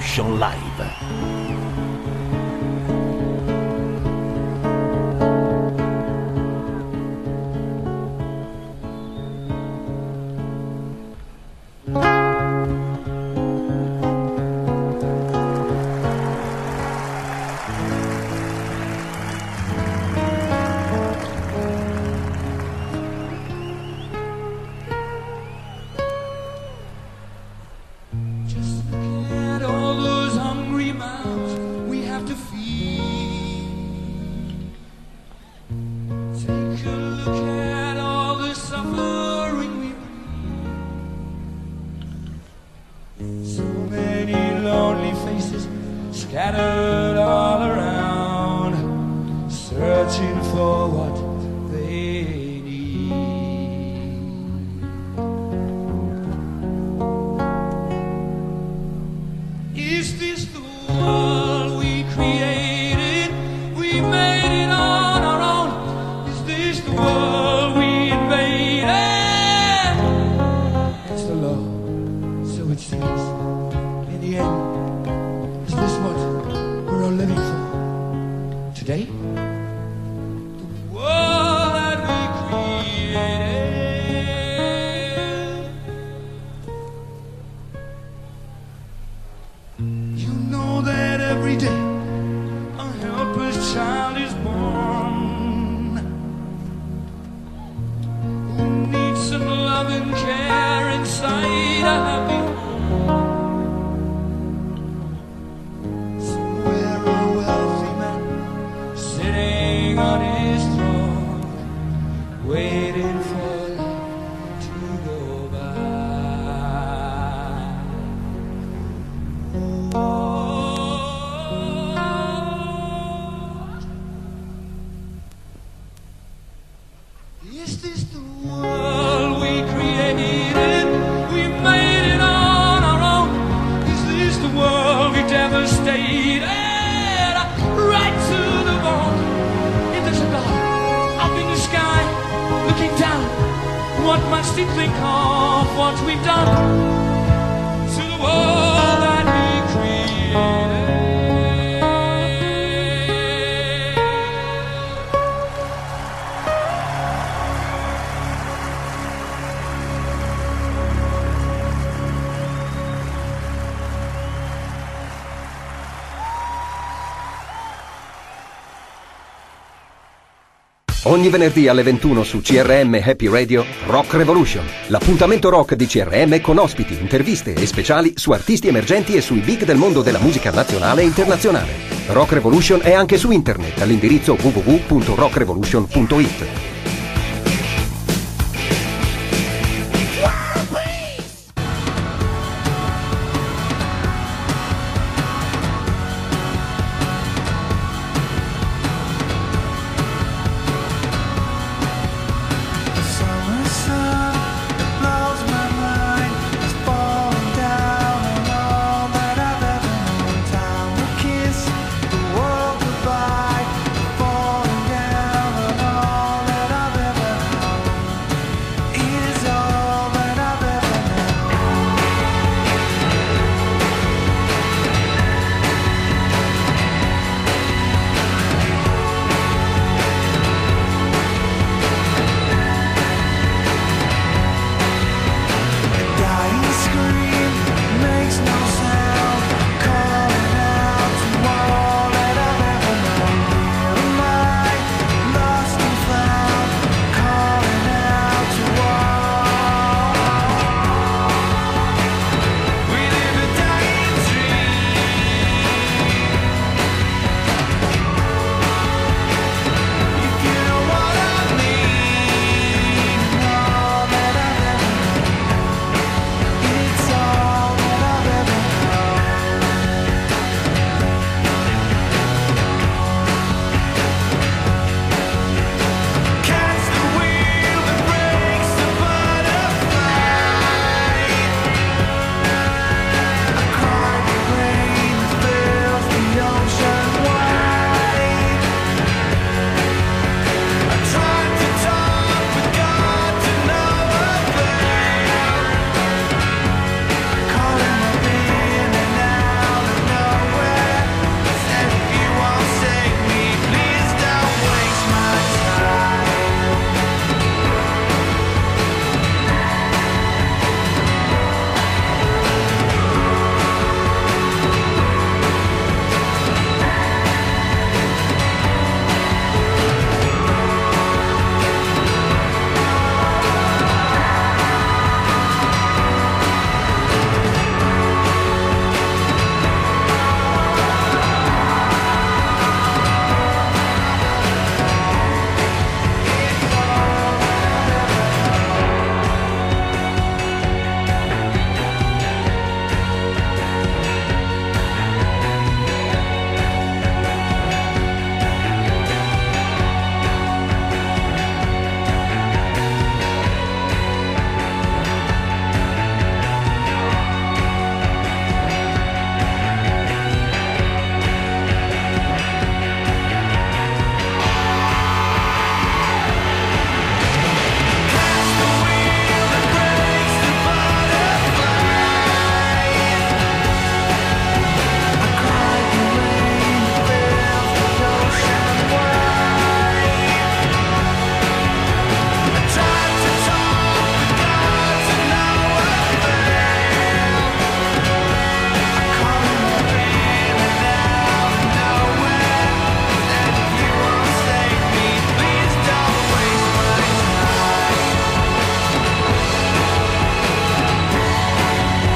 Revolution Live. Ogni venerdì alle 21 su CRM Happy Radio Rock Revolution, l'appuntamento rock di CRM con ospiti, interviste e speciali su artisti emergenti e sui big del mondo della musica nazionale e internazionale. Rock Revolution è anche su internet all'indirizzo www.rockrevolution.it.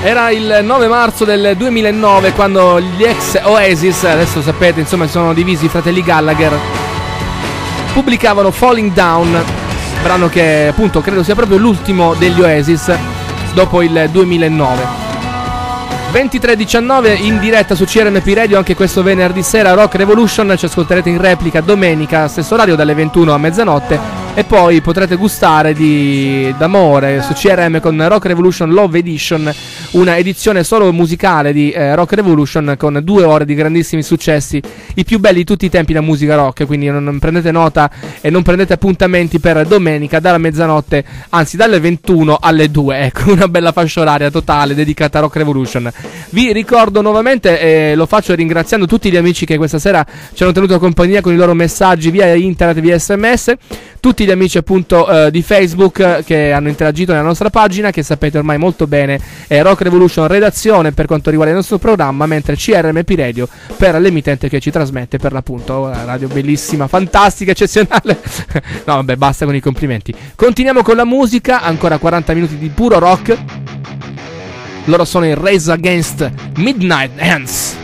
Era il 9 marzo del 2009 quando gli ex Oasis, adesso sapete, insomma, si sono divisi i fratelli Gallagher, pubblicavano Falling Down, brano che appunto credo sia proprio l'ultimo degli Oasis dopo il 2009. 23.19 in diretta su CRMP Radio anche questo venerdì sera Rock Revolution ci ascolterete in replica domenica stesso orario dalle 21 a mezzanotte e poi potrete gustare di d'amore su CRM con Rock Revolution Love Edition una edizione solo musicale di eh, Rock Revolution con due ore di grandissimi successi i più belli di tutti i tempi da musica rock quindi non, non prendete nota e non prendete appuntamenti per domenica dalla mezzanotte anzi dalle 21 alle 2 ecco *laughs* una bella fascia oraria totale dedicata a Rock Revolution. Vi ricordo nuovamente e lo faccio ringraziando tutti gli amici che questa sera ci hanno tenuto compagnia con i loro messaggi via internet via sms tutti gli amici appunto eh, di Facebook eh, che hanno interagito nella nostra pagina che sapete ormai molto bene è Rock Revolution redazione per quanto riguarda il nostro programma mentre CRMP Radio per l'emittente che ci trasmette per l'appunto una radio bellissima fantastica eccezionale. *laughs* No vabbè basta con i complimenti. Continuiamo con la musica ancora 40 minuti di puro rock. Loro sono in Race Against Midnight Hands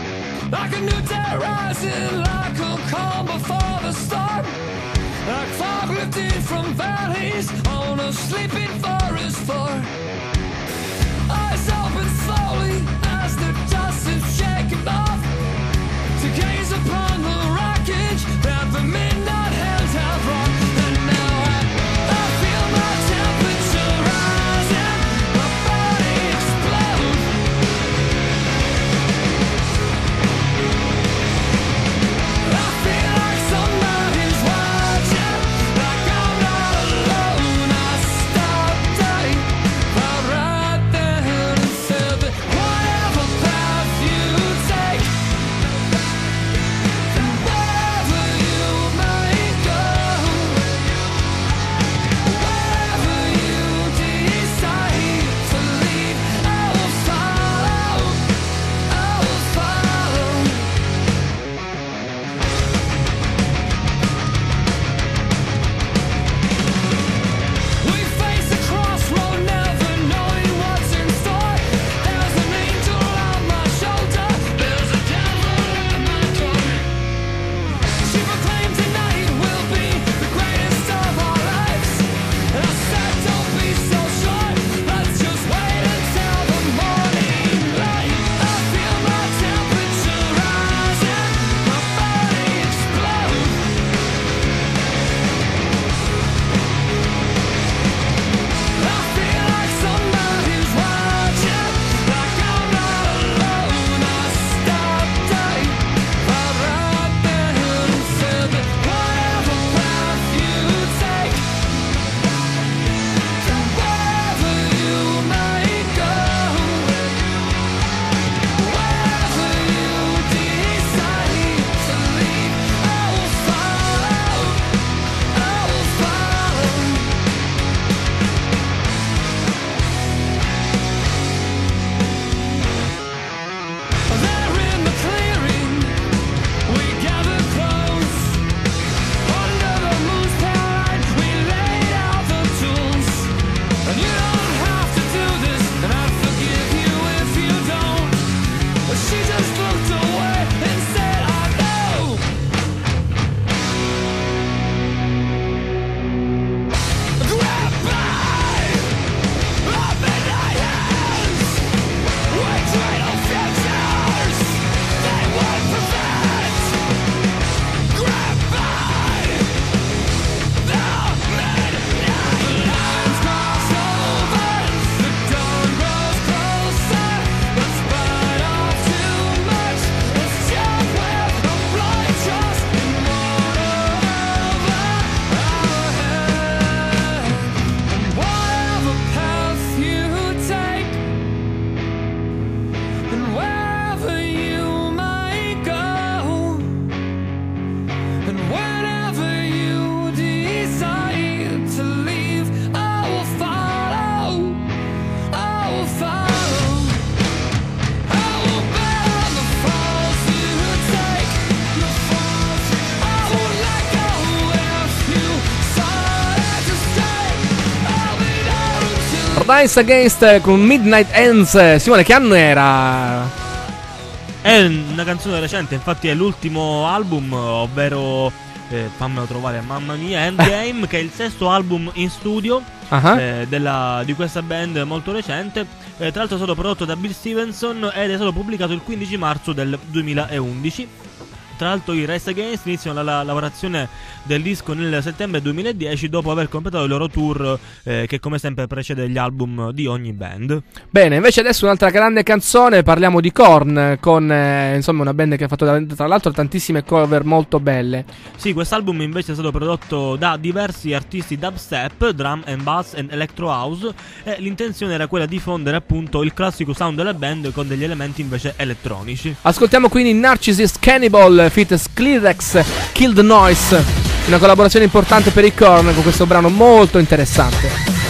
Rise Against con Midnight Ends. Simone, che anno era? È una canzone recente, infatti è l'ultimo album, ovvero eh, fammelo trovare, mamma mia, Endgame, *laughs* che è il sesto album in studio Ah. eh, della- di questa band molto recente. Eh, tra l'altro è stato prodotto da Bill Stevenson ed è stato pubblicato il 15 marzo del 2011. Tra l'altro i Rise Against iniziano la, la lavorazione del disco nel settembre 2010 dopo aver completato il loro tour eh, che come sempre precede gli album di ogni band. Bene, invece adesso un'altra grande canzone, parliamo di Korn, con eh, insomma una band che ha fatto tra l'altro tantissime cover molto belle. Sì, quest'album invece è stato prodotto da diversi artisti dubstep, drum and bass and electro house e l'intenzione era quella di fondere appunto il classico sound della band con degli elementi invece elettronici. Ascoltiamo quindi Narcissus Cannibal feat Skrillex Kill the Noise, una collaborazione importante per i Korn con questo brano molto interessante.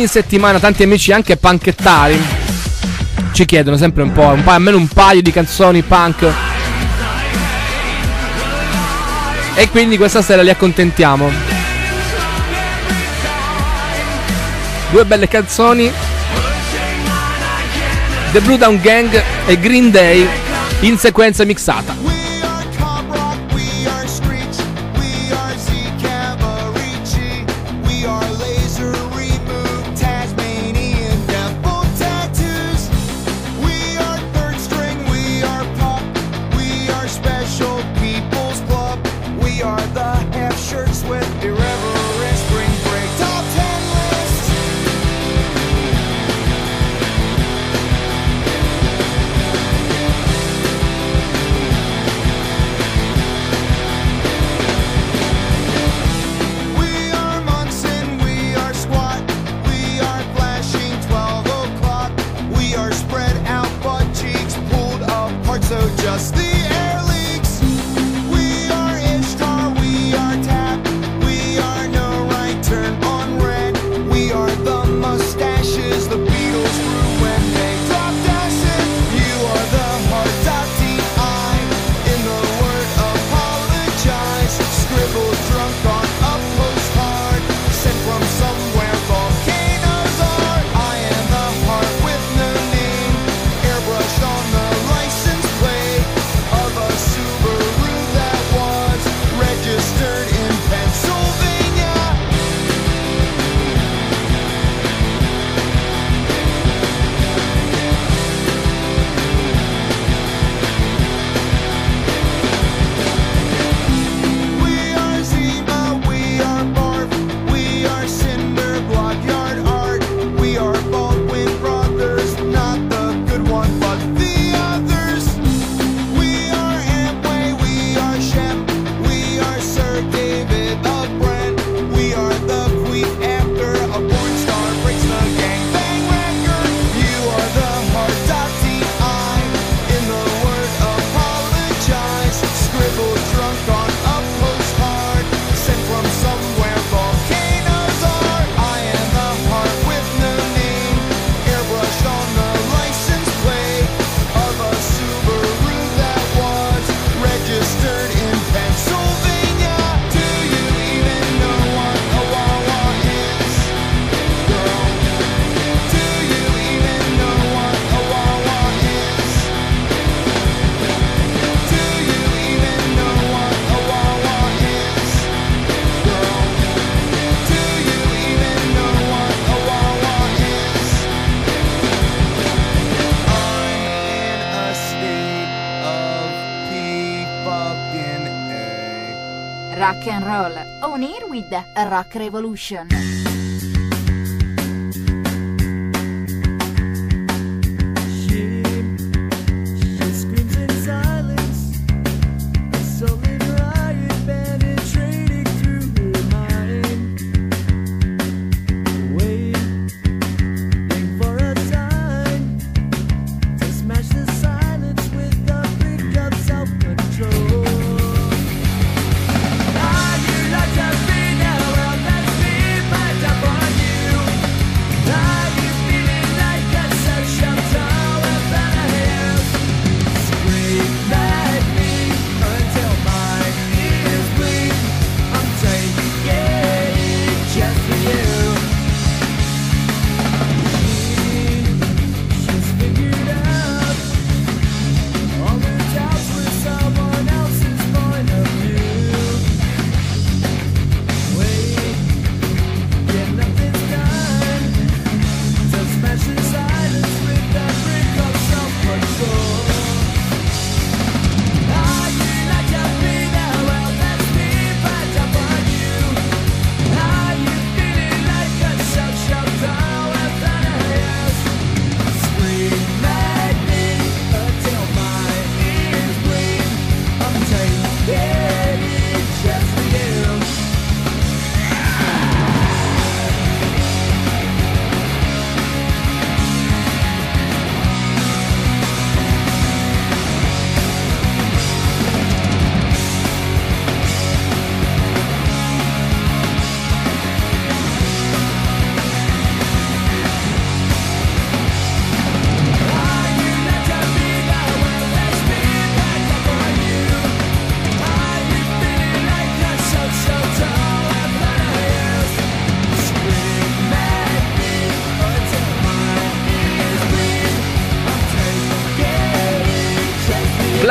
Ogni settimana tanti amici anche panchettari ci chiedono sempre un po', un pa- almeno un paio di canzoni punk. E quindi questa sera li accontentiamo. Due belle canzoni. The Blue Down Gang e Green Day in sequenza mixata. Rock Revolution.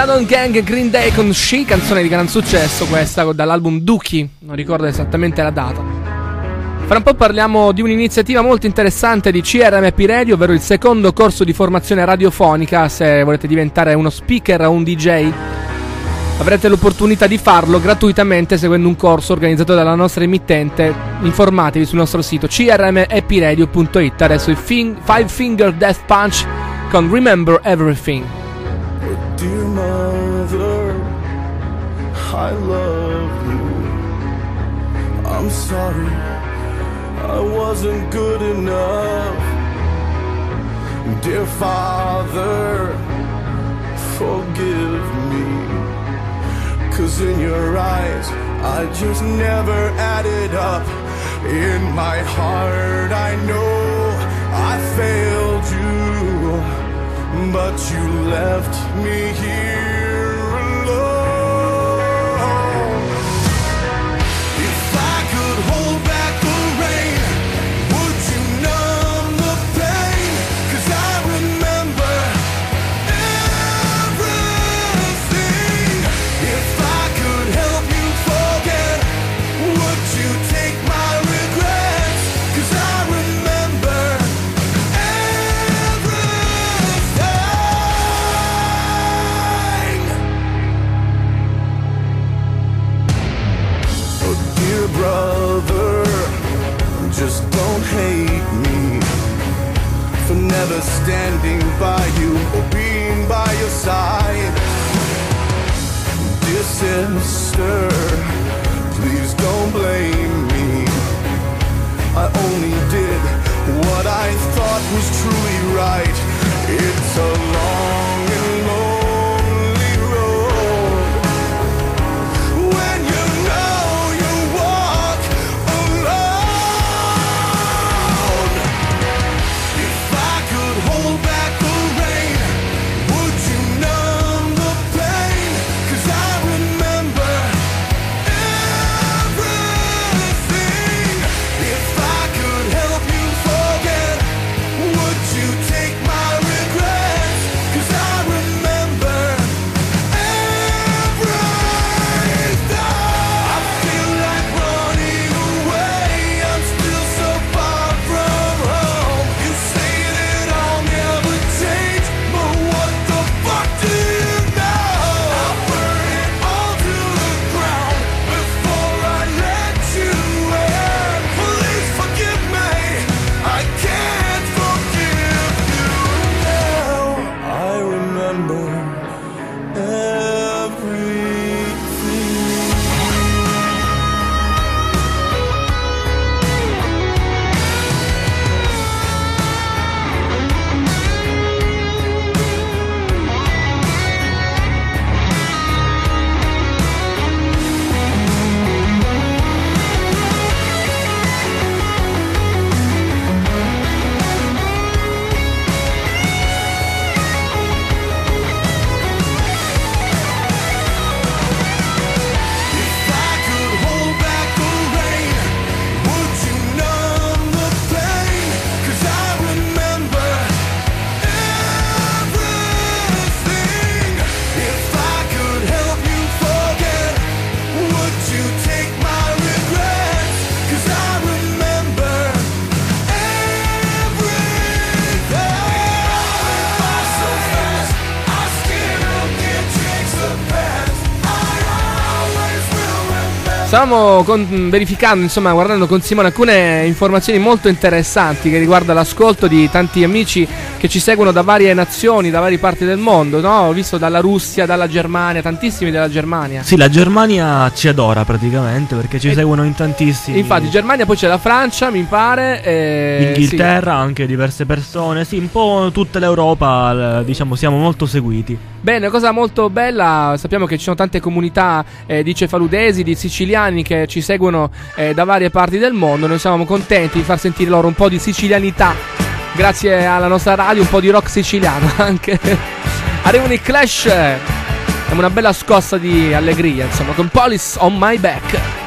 Gladon Gang Green Day con She, canzone di gran successo questa dall'album Dookie, non ricordo esattamente la data. Fra un po' parliamo di un'iniziativa molto interessante di CRMP Radio, ovvero il secondo corso di formazione radiofonica. Se volete diventare uno speaker o un DJ, avrete l'opportunità di farlo gratuitamente seguendo un corso organizzato dalla nostra emittente. Informatevi sul nostro sito crmepiradio.it. Adesso il Five Finger Death Punch con Remember Everything. Dear mother, I love you. I'm sorry, I wasn't good enough. Dear father, forgive me. Cause in your eyes, I just never added up. In my heart, I know I failed. But you left me here standing by you or being by your side. Dear sister, please don't blame me. I only did what I thought was truly right. It's a long Stavamo con- verificando, insomma, guardando con Simone alcune informazioni molto interessanti che riguardano l'ascolto di tanti amici che ci seguono da varie nazioni, da varie parti del mondo, no? Ho visto dalla Russia, dalla Germania, tantissimi della Germania. Sì, la Germania ci adora praticamente perché ci E- seguono in tantissimi. Infatti, Germania, poi c'è la Francia, mi pare. E... Inghilterra, anche diverse persone, sì, un po' tutta l'Europa, eh, diciamo, siamo molto seguiti. Bene, cosa molto bella, sappiamo che ci sono tante comunità eh, di cefaludesi, di siciliani che ci seguono eh, da varie parti del mondo, noi siamo contenti di far sentire loro un po' di sicilianità, grazie alla nostra radio, un po' di rock siciliano *laughs* anche. Arrivano i Clash, è una bella scossa di allegria, insomma, con Police on my back.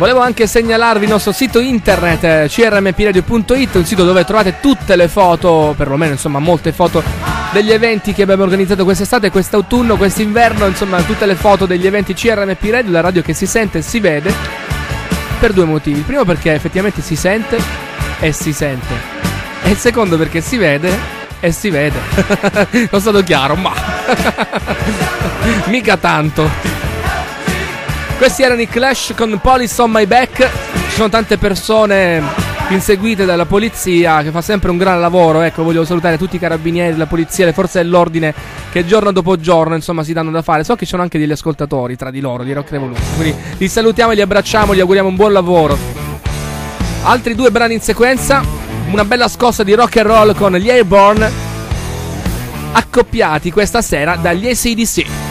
Volevo anche segnalarvi il nostro sito internet eh, crmpiradio.it, un sito dove trovate tutte le foto, perlomeno insomma molte foto degli eventi che abbiamo organizzato quest'estate, quest'autunno, quest'inverno, insomma tutte le foto degli eventi CRMP Radio, la radio che si sente e si vede per due motivi. Il primo perché effettivamente si sente e si sente. E il secondo perché si vede e si vede. *laughs* non stato chiaro, ma *laughs* mica tanto. Questi erano i Clash con Police on My Back. Ci sono tante persone inseguite dalla polizia che fa sempre un gran lavoro. Ecco, voglio salutare tutti i carabinieri, la polizia, le forze dell'ordine che giorno dopo giorno insomma si danno da fare. So che ci sono anche degli ascoltatori tra di loro di Rock Revolution. Quindi li salutiamo, li abbracciamo, gli auguriamo un buon lavoro. Altri due brani in sequenza. Una bella scossa di rock and roll con gli Airborne. Accoppiati questa sera dagli ACDC.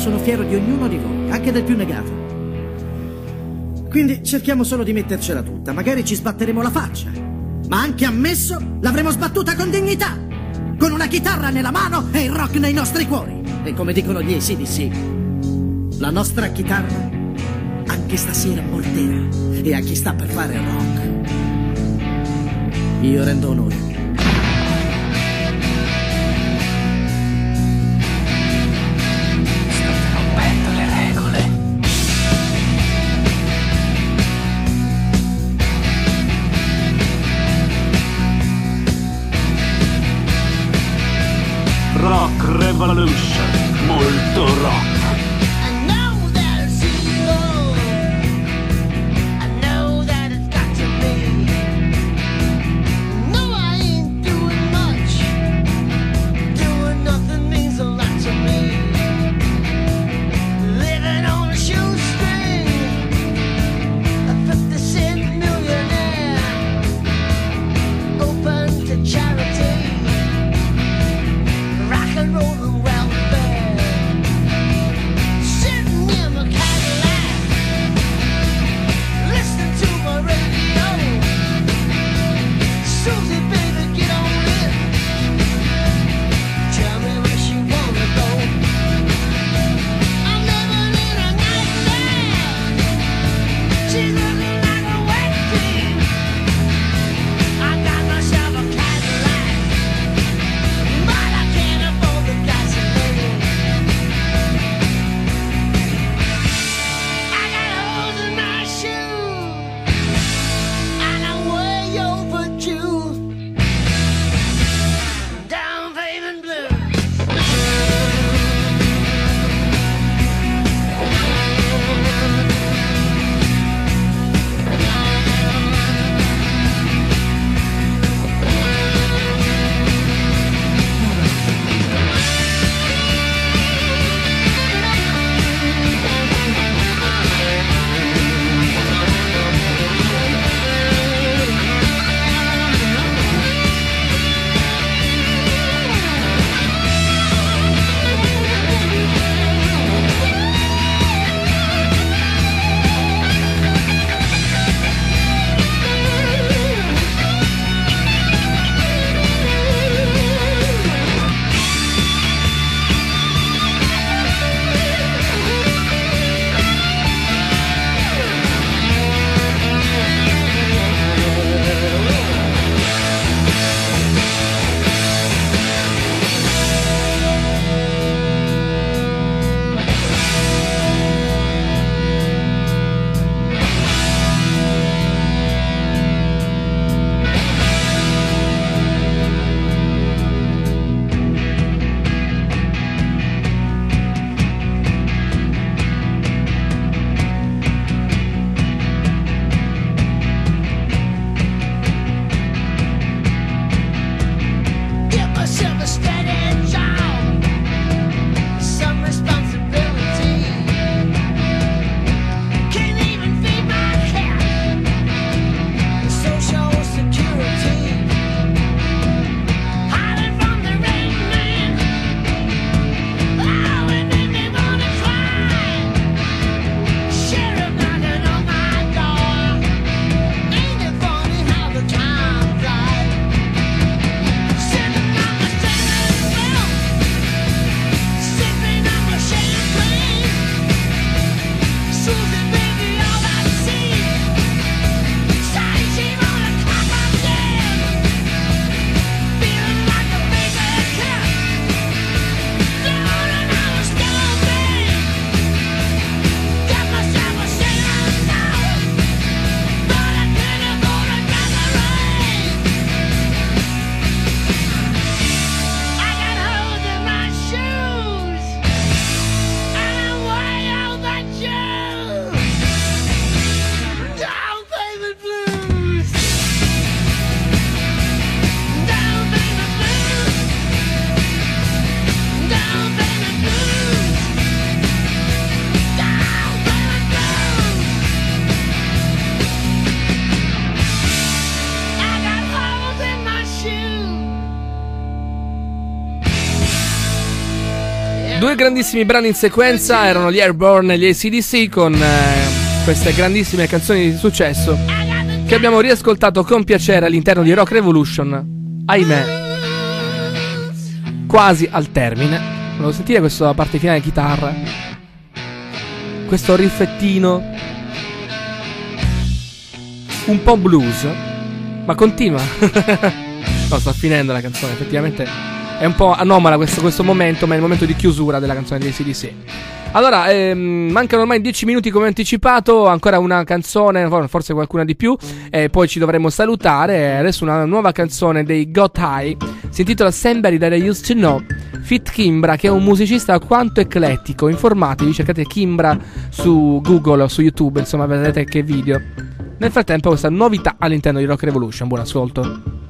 Sono fiero di ognuno di voi, anche del più negato. Quindi cerchiamo solo di mettercela tutta. Magari ci sbatteremo la faccia. Ma anche ammesso, l'avremo sbattuta con dignità. Con una chitarra nella mano e il rock nei nostri cuori. E come dicono gli ACDC, la nostra chitarra anche stasera morderà. E a chi sta per fare rock. Io rendo onore. Grandissimi brani in sequenza erano gli Airborne e gli ACDC con eh, queste grandissime canzoni di successo che abbiamo riascoltato con piacere all'interno di Rock Revolution. Ahimè, quasi al termine. Volevo sentire questa parte finale chitarra. Questo riffettino un po' blues, ma continua. *laughs* no, sta finendo la canzone, effettivamente è un po' anomala questo, questo momento, ma è il momento di chiusura della canzone di ACDC. Allora, ehm, mancano ormai 10 minuti come anticipato, ancora una canzone, forse qualcuna di più, e poi ci dovremo salutare. Adesso una nuova canzone dei Got High, si intitola Somebody That I Used to Know. Fit Kimbra, che è un musicista alquanto eclettico. Informatevi, cercate Kimbra su Google o su YouTube, insomma, vedrete che video. Nel frattempo, questa novità all'interno di Rock Revolution. Buon ascolto.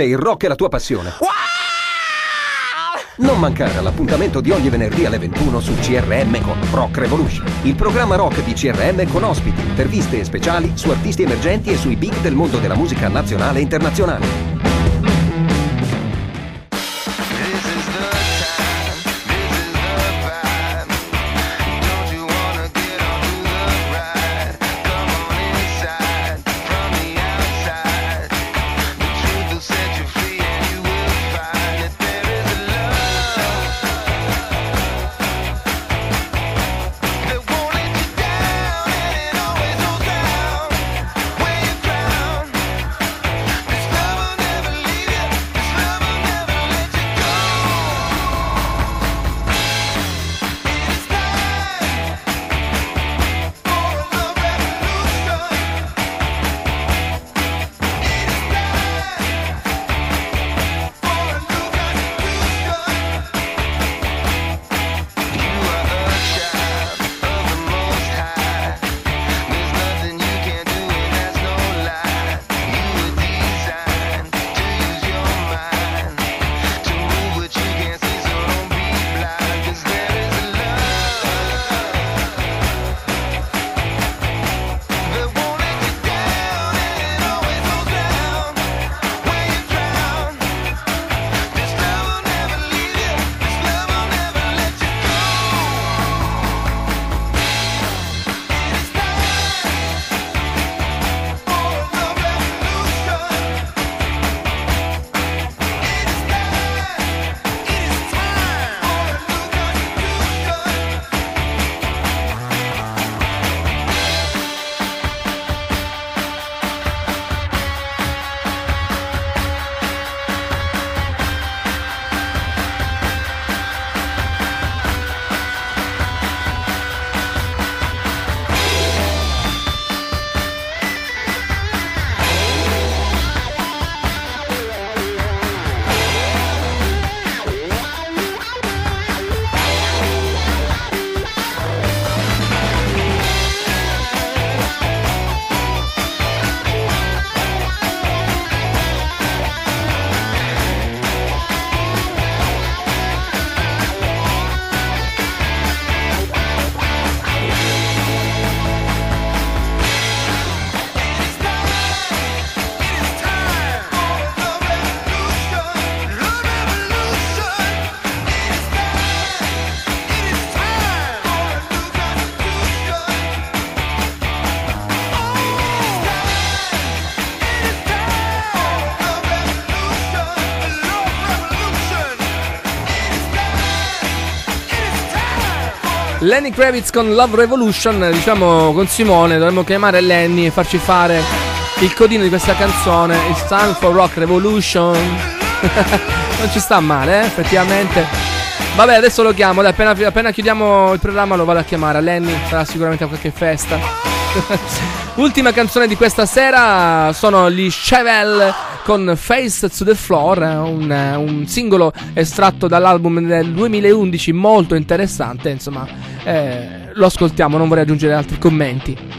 Se il rock è la tua passione. Non mancare all'appuntamento di ogni venerdì alle 21 su CRM con Rock Revolution, il programma rock di CRM con ospiti, interviste e speciali su artisti emergenti e sui big del mondo della musica nazionale e internazionale. Lenny Kravitz con Love Revolution, diciamo con Simone dovremmo chiamare Lenny e farci fare il codino di questa canzone, It's Time for Rock Revolution. *laughs* non ci sta male, eh, effettivamente. Vabbè, adesso lo chiamo, dai, appena, appena chiudiamo il programma lo vado a chiamare Lenny, sarà sicuramente a qualche festa. *laughs* Ultima canzone di questa sera sono gli Chevelle con Face to the Floor, un, un singolo estratto dall'album del 2011 molto interessante, insomma, eh, lo ascoltiamo, non vorrei aggiungere altri commenti.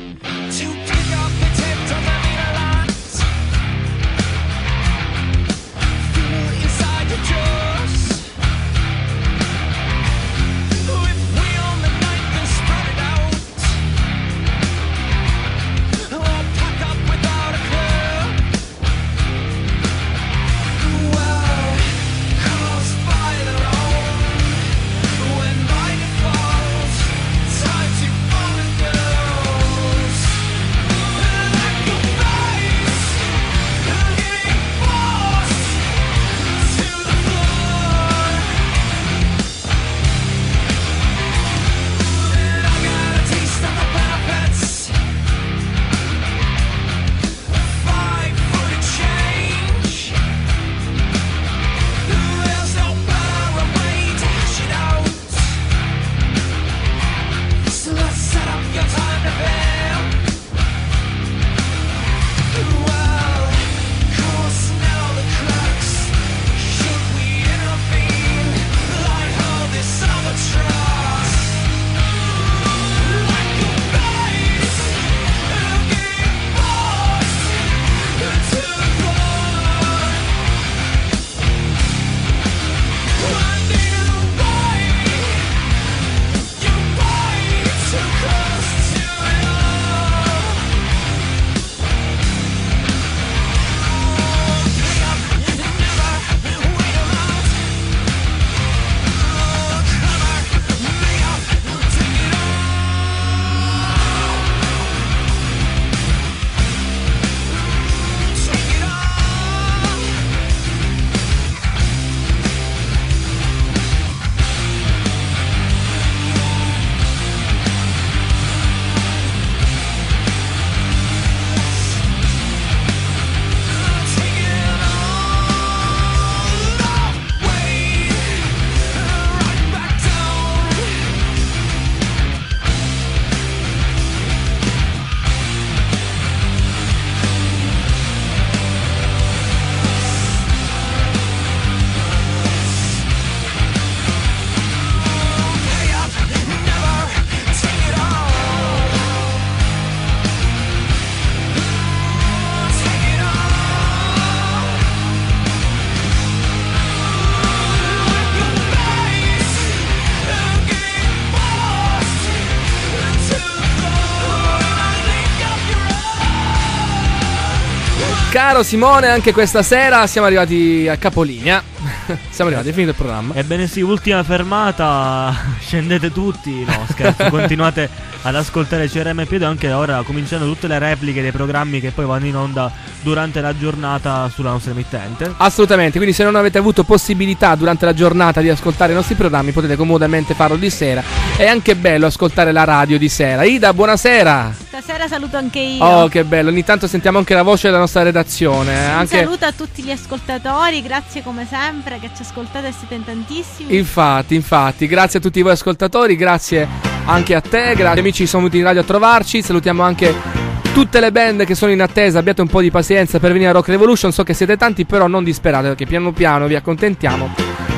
Caro Simone, anche questa sera siamo arrivati a capolinea. *laughs* siamo arrivati, è finito il programma. Ebbene sì, ultima fermata, *laughs* scendete tutti, no scherzo, *laughs* continuate ad ascoltare CRM Piede anche ora cominciando tutte le repliche dei programmi che poi vanno in onda durante la giornata sulla nostra emittente. Assolutamente, quindi se non avete avuto possibilità durante la giornata di ascoltare i nostri programmi potete comodamente farlo di sera. È anche bello ascoltare la radio di sera. Ida, buonasera. Stasera saluto anche io. Oh, che bello, ogni tanto sentiamo anche la voce della nostra redazione. eh, Un Anche... saluto a tutti gli ascoltatori, grazie come sempre che ci ascoltate e siete in tantissimi. Infatti, infatti, grazie a tutti voi ascoltatori, grazie anche a te, grazie amici sono venuti in radio a trovarci, salutiamo anche tutte le band che sono in attesa, abbiate un po' di pazienza per venire a Rock Revolution, so che siete tanti però non disperate perché piano piano vi accontentiamo.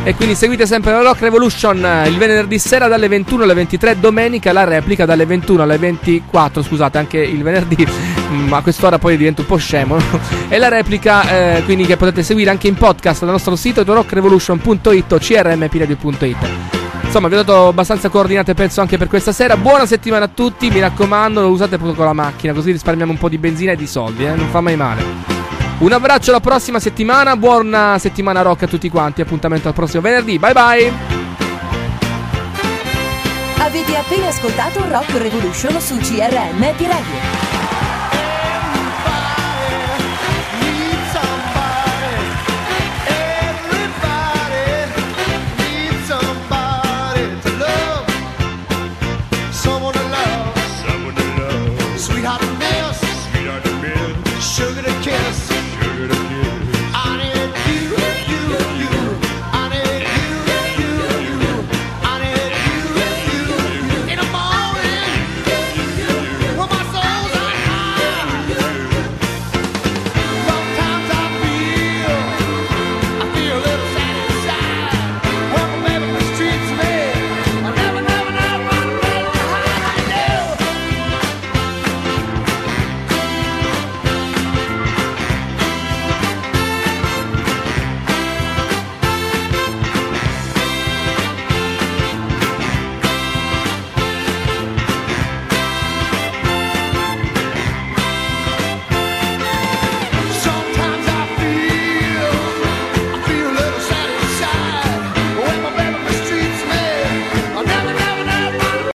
E quindi seguite sempre la Rock Revolution eh, il venerdì sera dalle 21 alle 23, domenica la replica dalle 21 alle 24, scusate anche il venerdì, *laughs* ma a quest'ora poi divento un po' scemo. no? e la replica eh, quindi che potete seguire anche in podcast dal nostro sito rockrevolution.it o crmpiradio.it. Insomma, vi ho dato abbastanza coordinate, penso, anche per questa sera. Buona settimana a tutti, mi raccomando, lo usate proprio con la macchina, così risparmiamo un po' di benzina e di soldi, eh? non fa mai male. Un abbraccio alla prossima settimana, buona settimana rock a tutti quanti, appuntamento al prossimo venerdì, bye bye! Avete appena ascoltato Rock Revolution su CRM Pi Radio.